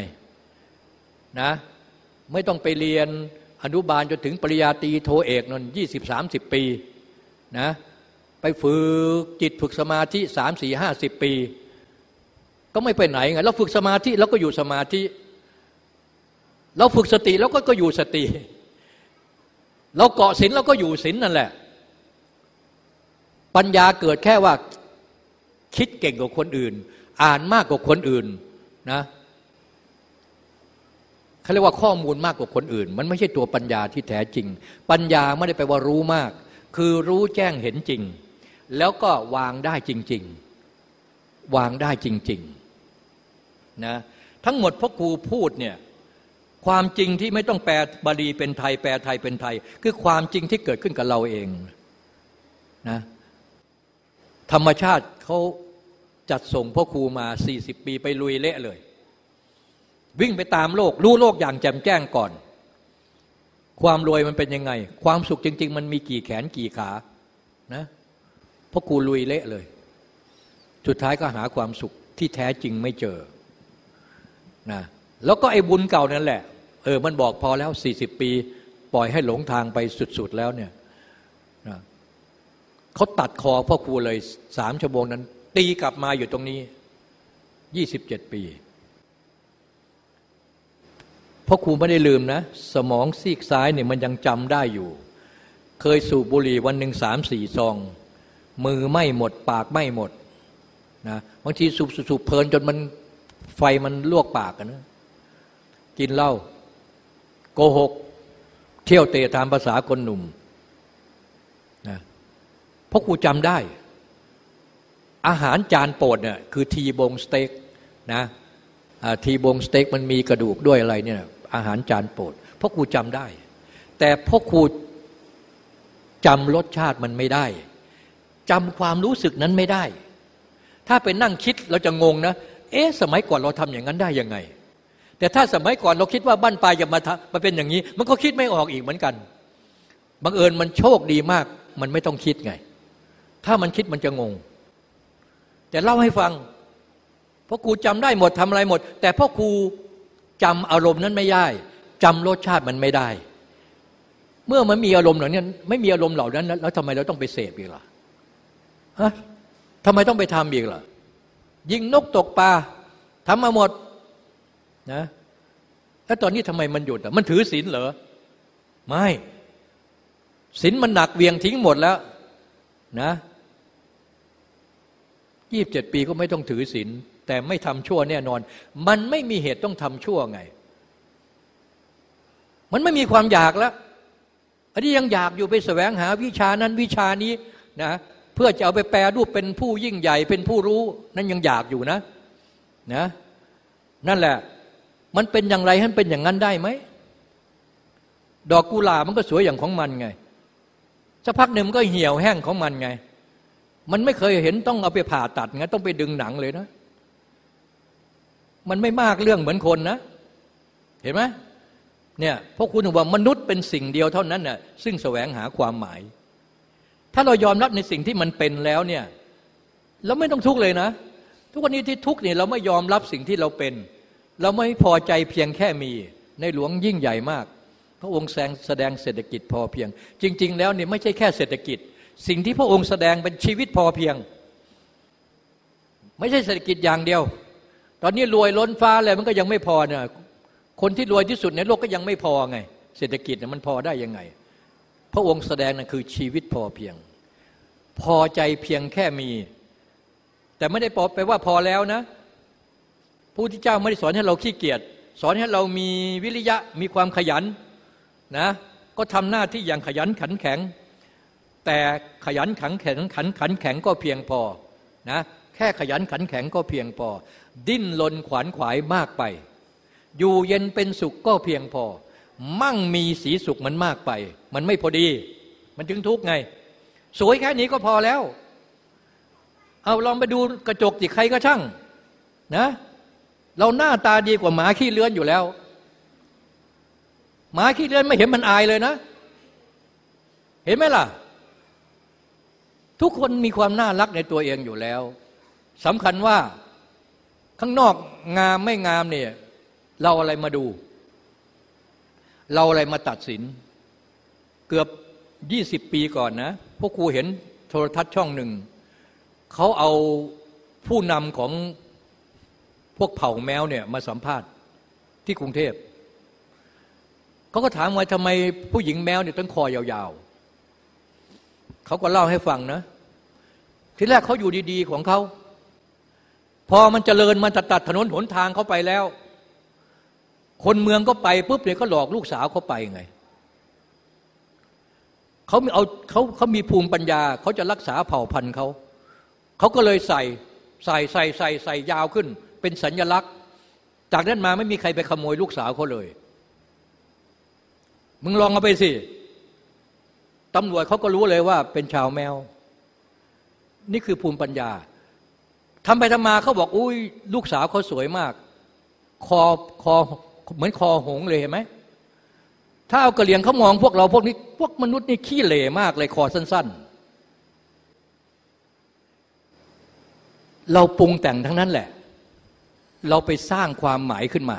นะ ไม่ต้องไปเรียนอนุบาลจนถึงปริญญาตรีโทเอกนนยี่สิบสามสิบปีนะไปฝึกจิตฝึกสมาธิสามสี่ห้าสิบปี ก็ไม่ไปไหนไงเราฝึกสมาธิแล้วก็อยู่สมาธิ เราฝึกสติแล้วก็ก็อยู่สติ เราเกาะศีลแล้วก็อยู่ศีลนั่นแหละ ปัญญาเกิดแค่ว่าคิดเก่งกว่าคนอื่น อ่านมากกว่าคนอื่นนะ เขาเรียกว่าข้อมูลมากกว่าคนอื่น มันไม่ใช่ตัวปัญญาที่แท้จริง ปัญญาไม่ได้แปลว่ารู้มาก คือรู้แจ้งเห็นจริง แล้วก็วางได้จริง ๆ วางได้จริงๆนะทั้งหมดพ่อครูพูดเนี่ยความจริงที่ไม่ต้องแปลบาลีเป็นไทย แปลไทยเป็นไทย คือความจริงที่เกิดขึ้นกับเราเองนะธรรมชาติเขาจัดส่งพ่อครูมา 40 ปีไปลุยเละเลย วิ่งไปตามโลก รู้โลกอย่างแจ่มแจ้งก่อน ความรวยมันเป็นยังไง ความสุขจริง ๆ มันมีกี่แขนกี่ขานะพราะกูลุยเละเลย สุดท้ายก็หาความสุขที่แท้จริงไม่เจอนะแล้วก็ไอ้บุญเก่านั่นแหละ เออ มันบอกพอแล้วสี่สิบปี ปล่อยให้หลงทางไปสุด ๆ แล้วเนี่ยนะเขาตัดคอพ่อครูเลยสามชั่วโมงนั้น ตีกลับมาอยู่ตรงนี้ยี่สิบเจ็ดปี เพราะครูไม่ได้ลืมนะ สมองซีกซ้ายเนี่ยมันยังจำได้อยู่ เคยสูบบุหรี่วันหนึ่งสามสี่ซอง มือไม่หมดปากไม่หมดนะบางทีสูบสูบเพลินจนมันไฟมันลวกปากกันนะกินเหล้าโกหก เที่ยวเตะตามภาษาคนหนุ่มนะเพราะครูจำได้ อาหารจานโปรดเนี่ยคือทีบงสเต็กนะทีบงสเต็กมันมีกระดูกด้วยอะไรเนี่ย อาหารจานโปรดเพราะครูจำได้ แต่พ่อครูจำรสชาติมันไม่ได้จำความรู้สึกนั้นไม่ได้ ถ้าไปนั่งคิดเราจะงงนะ เอ๊ะสมัยก่อนเราทำอย่างนั้นได้ยังไง แต่ถ้าสมัยก่อนเราคิดว่าบ้านปลายจะมาทมาเป็นอย่างนี้ มันก็คิดไม่ออกอีกเหมือนกันบังเอิญมันโชคดีมาก มันไม่ต้องคิดไง ถ้ามันคิดมันจะงง แต่เล่าให้ฟังพราะครูจำได้หมดทำอะไรหมด แต่พ่อครู จำอารมณ์นั้นไม่ได้จำรสชาติมันไม่ได้ เมื่อมันมีอารมณ์เหล่านี้ไม่มีอารมณ์เหล่านั้น แล้วทำไมเราต้องไปเสพอีกล่ะฮะทำไมต้องไปทำอีกล่ะยิงนกตกปลาทำมาหมดนะแล้วตอนนี้ทำไมมันหยุดอะมันถือศีลเหรอไม่ศีลมันหนักเวียงทิ้งหมดแล้วนะ ยี่บเจ็ดปีก็ไม่ต้องถือศีลแต่ไม่ทำชั่วแน่นอน มันไม่มีเหตุต้องทำชั่วไง มันไม่มีความอยากแล้วอันนี้ยังอยากอยู่ไปแสวงหาวิชานั้นวิชานี้นะเพื่อจะเอาไปแปลรูปเป็นผู้ยิ่งใหญ่เป็นผู้รู้ นั่นยังอยากอยู่นะนะนั่นแหละ มันเป็นอย่างไรให้เป็นอย่างนั้นได้ไหม ดอกกุหลาบมันก็สวยอย่างของมันไงสักพักหนึ่งมันก็เหี่ยวแห้งของมันไง มันไม่เคยเห็นต้องเอาไปผ่าตัดไงต้องไปดึงหนังเลยนะ มันไม่มากเรื่องเหมือนคนนะ เห็นไหมเนี่ยพราะคุณบอกว่ามนุษย์เป็นสิ่งเดียวเท่านั้นน่ะซึ่งแสวงหาความหมาย ถ้าเรายอมรับในสิ่งที่มันเป็นแล้วเนี่ยเราไม่ต้องทุกข์เลยนะ ทุกวันนี้ที่ทุกข์เนี่ยเราไม่ยอมรับสิ่งที่เราเป็น เราไม่พอใจเพียงแค่มี ในหลวงยิ่งใหญ่มาก พระองค์แสดงแสดงเศรษฐกิจพอเพียง จริง ๆ แล้วเนี่ยไม่ใช่แค่เศรษฐกิจ สิ่งที่พระองค์แสดงเป็นชีวิตพอเพียง ไม่ใช่เศรษฐกิจอย่างเดียว ตอนนี้รวยล้นฟ้าเลยมันก็ยังไม่พอเนี่ยคนที่รวยที่สุดในโลกก็ยังไม่พอไง เศรษฐกิจมันพอได้ยังไง พระองค์แสดงนั่นคือชีวิตพอเพียง พอใจเพียงแค่มี แต่ไม่ได้บอกไปว่าพอแล้วนะผู้ที่เจ้าไม่ได้สอนให้เราขี้เกียจสอนให้เรามีวิริยะมีความขยันนะก็ทำหน้าที่อย่างขยันขันแข็ง แต่ขยันขันแข็งขันขันแข็งก็เพียงพอนะแค่ขยันขันแข็งก็เพียงพอ ดิ้นรนขวานขวายมากไป อยู่เย็นเป็นสุขก็เพียงพอ มั่งมีสีสุขมันมากไป มันไม่พอดี มันจึงทุกข์ไง สวยแค่นี้ก็พอแล้ว เอาลองไปดูกระจกสิใครก็ช่างนะเราหน้าตาดีกว่าหมาขี้เลื้อนอยู่แล้ว หมาขี้เลื้อนไม่เห็นมันอายเลยนะ เห็นไหมล่ะ ทุกคนมีความน่ารักในตัวเองอยู่แล้วสำคัญว่าข้างนอกงามไม่งามเนี่ยเราอะไรมาดู เราอะไรมาตัดสิน เกือบยี่สิบปีก่อนนะ พวกครูเห็นโทรทัศน์ช่องหนึ่ง เขาเอาผู้นำของพวกเผ่าแมวเนี่ยมาสัมภาษณ์ที่กรุงเทพ เขาก็ถามว่าทำไมผู้หญิงแมวเนี่ยต้องคอยาวๆ เขาก็เล่าให้ฟังนะ ทีแรกเขาอยู่ดีๆของเขา พอมันจเจริญมันตัดตัดถนนหนทางเขาไปแล้ว คนเมืองก็ไปปุ๊บเนี่ยก็หลอกลูกสาวเขาไปไงเขาเอาเขาเขามีภูมิปัญญาเขาจะรักษาเผ่าพันธุ์เขาเขาก็เลยใส่ใส่ใส่ใส่ใส่ยาวขึ้น เป็นสัญญลักษณ์ จากนั้นมาไม่มีใครไปขโมยลูกสาวเขาเลย มึงลองเอาไปสิ ตำรวจเขาก็รู้เลยว่าเป็นชาวแมว นี่คือภูมิปัญญาทำไปทำมาเขาบอกอุ้ยลูกสาวเขาสวยมาก คอคอเหมือนคอหงเลยเห็นไหมถ้าเอากระเหลี่ยงเขามองพวกเราพวกนี้ พวกมนุษย์นี่ขี้เหร่มากเลยคอสั้น ๆ เราปรุงแต่งทั้งนั้นแหละ เราไปสร้างความหมายขึ้นมา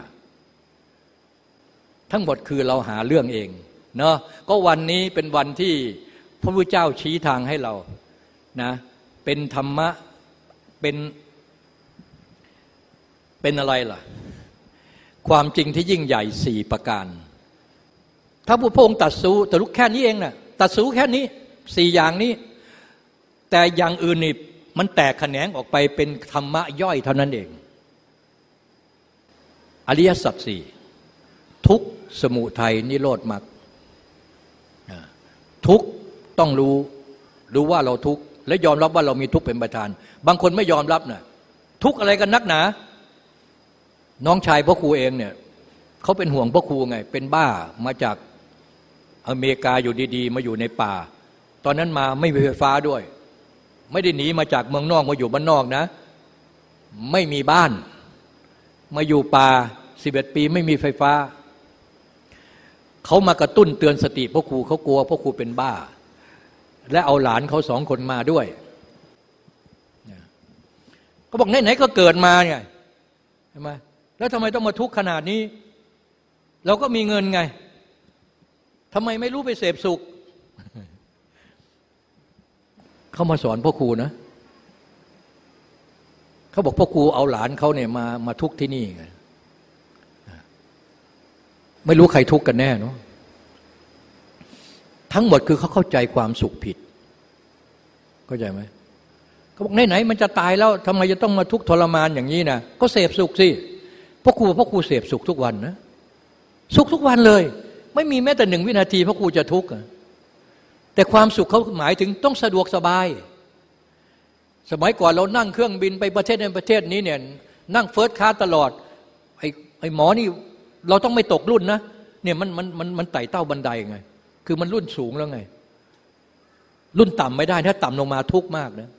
ทั้งหมดคือเราหาเรื่องเอง เนาะก็วันนี้เป็นวันที่พระพุทธเจ้าชี้ทางให้เรานะเป็นธรรมะเป็นเป็นอะไรล่ะ ความจริงที่ยิ่งใหญ่สี่ประการ ถ้าพระองค์ตัดสู้แต่ลุกแค่นี้เองนะ่ะตัดสู้แค่นี้สี่อย่างนี้ แต่อย่างอื่นนี่มันแตกแขนงออกไปเป็นธรรมะย่อยเท่านั้นเอง อริยสัจสี่ทุกสมุทัยนิโรธมรรค ทุกต้องรู้รู้ว่าเราทุกและยอมรับว่าเรามีทุกเป็นประธาน บางคนไม่ยอมรับนะ่ะทุกอะไรกันนักหนา น้องชายพ่อครูเองเนี่ยเขาเป็นห่วงพ่อครูไง เป็นบ้ามาจากอเมริกาอยู่ดีๆ มาอยู่ในป่า ตอนนั้นมาไม่มีไฟฟ้าด้วย ไม่ได้หนีมาจากเมืองนอกมาอยู่บ้านนอกนะ ไม่มีบ้าน มาอยู่ป่าสิบเอ็ดปี ไม่มีไฟฟ้า เขามากระตุ้นเตือนสติพ่อครูเขากลัวพ่อครูเป็นบ้า และเอาหลานเขาสองคนมาด้วยเขาบอกไหนๆก็เกิดมาไงใช่ไหมแล้วทำไมต้องมาทุกข์ขนาดนี้ เราก็มีเงินไงทำไมไม่รู้ไปเสพสุข เขามาสอนพ่อครูนะ เขาบอกพ่อครูเอาหลานเขาเนี่ยมามาทุกที่นี่ไง ไม่รู้ใครทุกข์กันแน่เนาะทั้งหมดคือเขาเข้าใจความสุขผิด เข้าใจไหมเขาบอกไหนๆมันจะตายแล้วทำไมจะต้องมาทุกข์ทรมานอย่างนี้นะก็เสพสุขสิพ่อครูพ่อครูเสพสุขทุกวันนะสุขทุกวันเลย ไม่มีแม้แต่หนึ่งวินาทีพ่อครูจะทุกข์แต่ความสุขเขาหมายถึงต้องสะดวกสบาย สมัยก่อนเรานั่งเครื่องบินไปประเทศในประเทศนี้เนี่ยนั่ง first class ตลอดไอ้ไอ้หมอนี่ เราต้องไม่ตกรุ่นนะเนี่ยมันมันมันมันไต่เต้าบันไดไง คือมันรุ่นสูงแล้วไง รุ่นต่ำไม่ได้ถ้าต่ำลงมาทุกข์มากนะ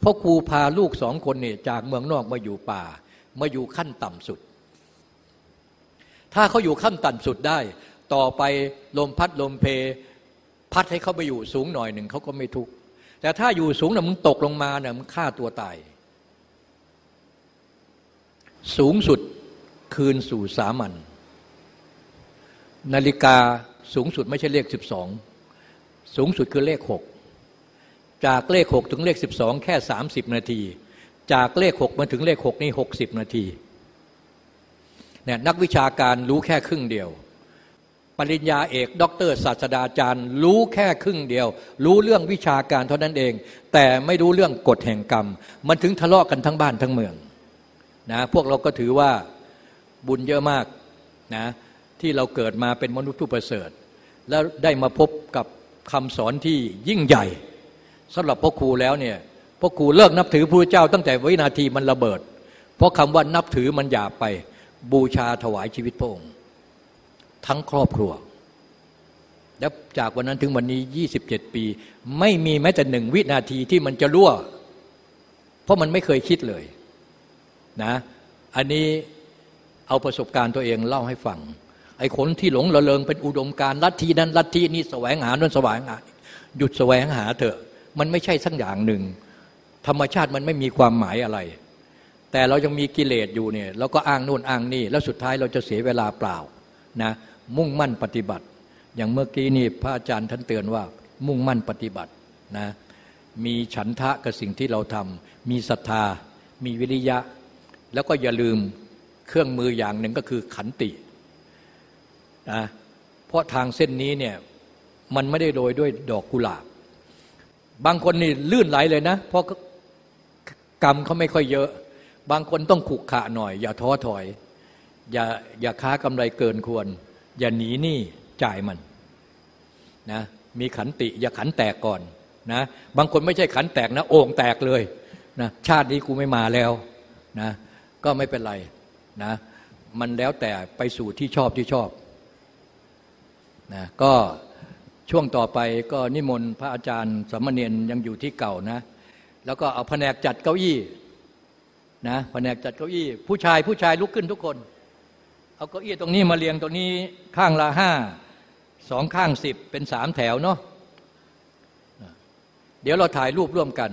เพราะครูพาลูกสองคนเนี่ยจากเมืองนอกมาอยู่ป่า มาอยู่ขั้นต่ำสุด ถ้าเขาอยู่ขั้นต่ำสุดได้ ต่อไปลมพัดลมเพ พัดให้เขาไปอยู่สูงหน่อยหนึ่งเขาก็ไม่ทุกข์แต่ถ้าอยู่สูงน่ะมึงตกลงมาเนี่ยมึงฆ่าตัวตาย สูงสุดคืนสู่สามัญนาฬิกาสูงสุดไม่ใช่เลขสิบสองสูงสุดคือเลขหกจากเลขหกถึงเลขสิบสองแค่สามสิบนาที จากเลขหกมาถึงเลขหกนี่หกสิบนาทีเนี่ยนักวิชาการรู้แค่ครึ่งเดียว ปริญญาเอกด็อกเตอร์ศาสตราจารย์ รู้แค่ครึ่งเดียว รู้เรื่องวิชาการเท่านั้นเอง แต่ไม่รู้เรื่องกฎแห่งกรรม มันถึงทะเลาะกันทั้งบ้านทั้งเมือง นะพวกเราก็ถือว่าบุญเยอะมากนะที่เราเกิดมาเป็นมนุษย์ผู้ประเสริฐ แล้วได้มาพบกับคำสอนที่ยิ่งใหญ่สำหรับพ่อครูแล้วเนี่ยพ่อครูเลิกนับถือพระเจ้าตั้งแต่วินาทีมันระเบิด เพราะคำว่านับถือมันหยาบไปบูชาถวายชีวิตพระองค์ ทั้งครอบครัว และจากวันนั้นถึงวันนี้ 27 ปี ไม่มีแม้แต่หนึ่งวินาทีที่มันจะรั่ว เพราะมันไม่เคยคิดเลย นะอันนี้เอาประสบการณ์ตัวเองเล่าให้ฟัง ไอ้คนที่หลงระเริงเป็นอุดมการลัทธินั้นลัทธินี้แสวงหานั่นแสวงหาหยุดแสวงหาเถอะ มันไม่ใช่สักอย่างหนึ่ง ธรรมชาติมันไม่มีความหมายอะไร แต่เรายังมีกิเลสอยู่เนี่ยเราก็อ้างนู่นอ้างนี่ แล้วสุดท้ายเราจะเสียเวลาเปล่านะมุ่งมั่นปฏิบัติ อย่างเมื่อกี้นี่พระอาจารย์ท่านเตือนว่า มุ่งมั่นปฏิบัตินะมีฉันทะกับสิ่งที่เราทำมีศรัทธา มีวิริยะ แล้วก็อย่าลืมเครื่องมืออย่างหนึ่งก็คือขันตินะเพราะทางเส้นนี้เนี่ยมันไม่ได้โรยด้วยดอกกุหลาบ บางคนนี่ลื่นไหลเลยนะ เพราะกรรมเขาไม่ค่อยเยอะ บางคนต้องขุกขะหน่อย อย่าท้อถอย อย่าอย่าค้ากำไรเกินควร อย่าหนีหนี้จ่ายมันนะมีขันติ อย่าขันแตกก่อนนะบางคนไม่ใช่ขันแตกนะ โอ่งแตกเลยนะชาตินี้กูไม่มาแล้วนะ ก็ไม่เป็นไรนะมันแล้วแต่ไปสู่ที่ชอบที่ชอบนะก็ช่วงต่อไปก็นิมนต์พระอาจารย์สมณเณรยังอยู่ที่เก่านะ แล้วก็เอาแผนกจัดเก้าอี้นะแผนกจัดเก้าอี้ ผู้ชายผู้ชายลุกขึ้นทุกคน เอาเก้าอี้ตรงนี้มาเรียงตรงนี้ข้างละห้าสองข้างสิบเป็นสามแถวเนาะเดี๋ยวเราถ่ายรูปร่วมกัน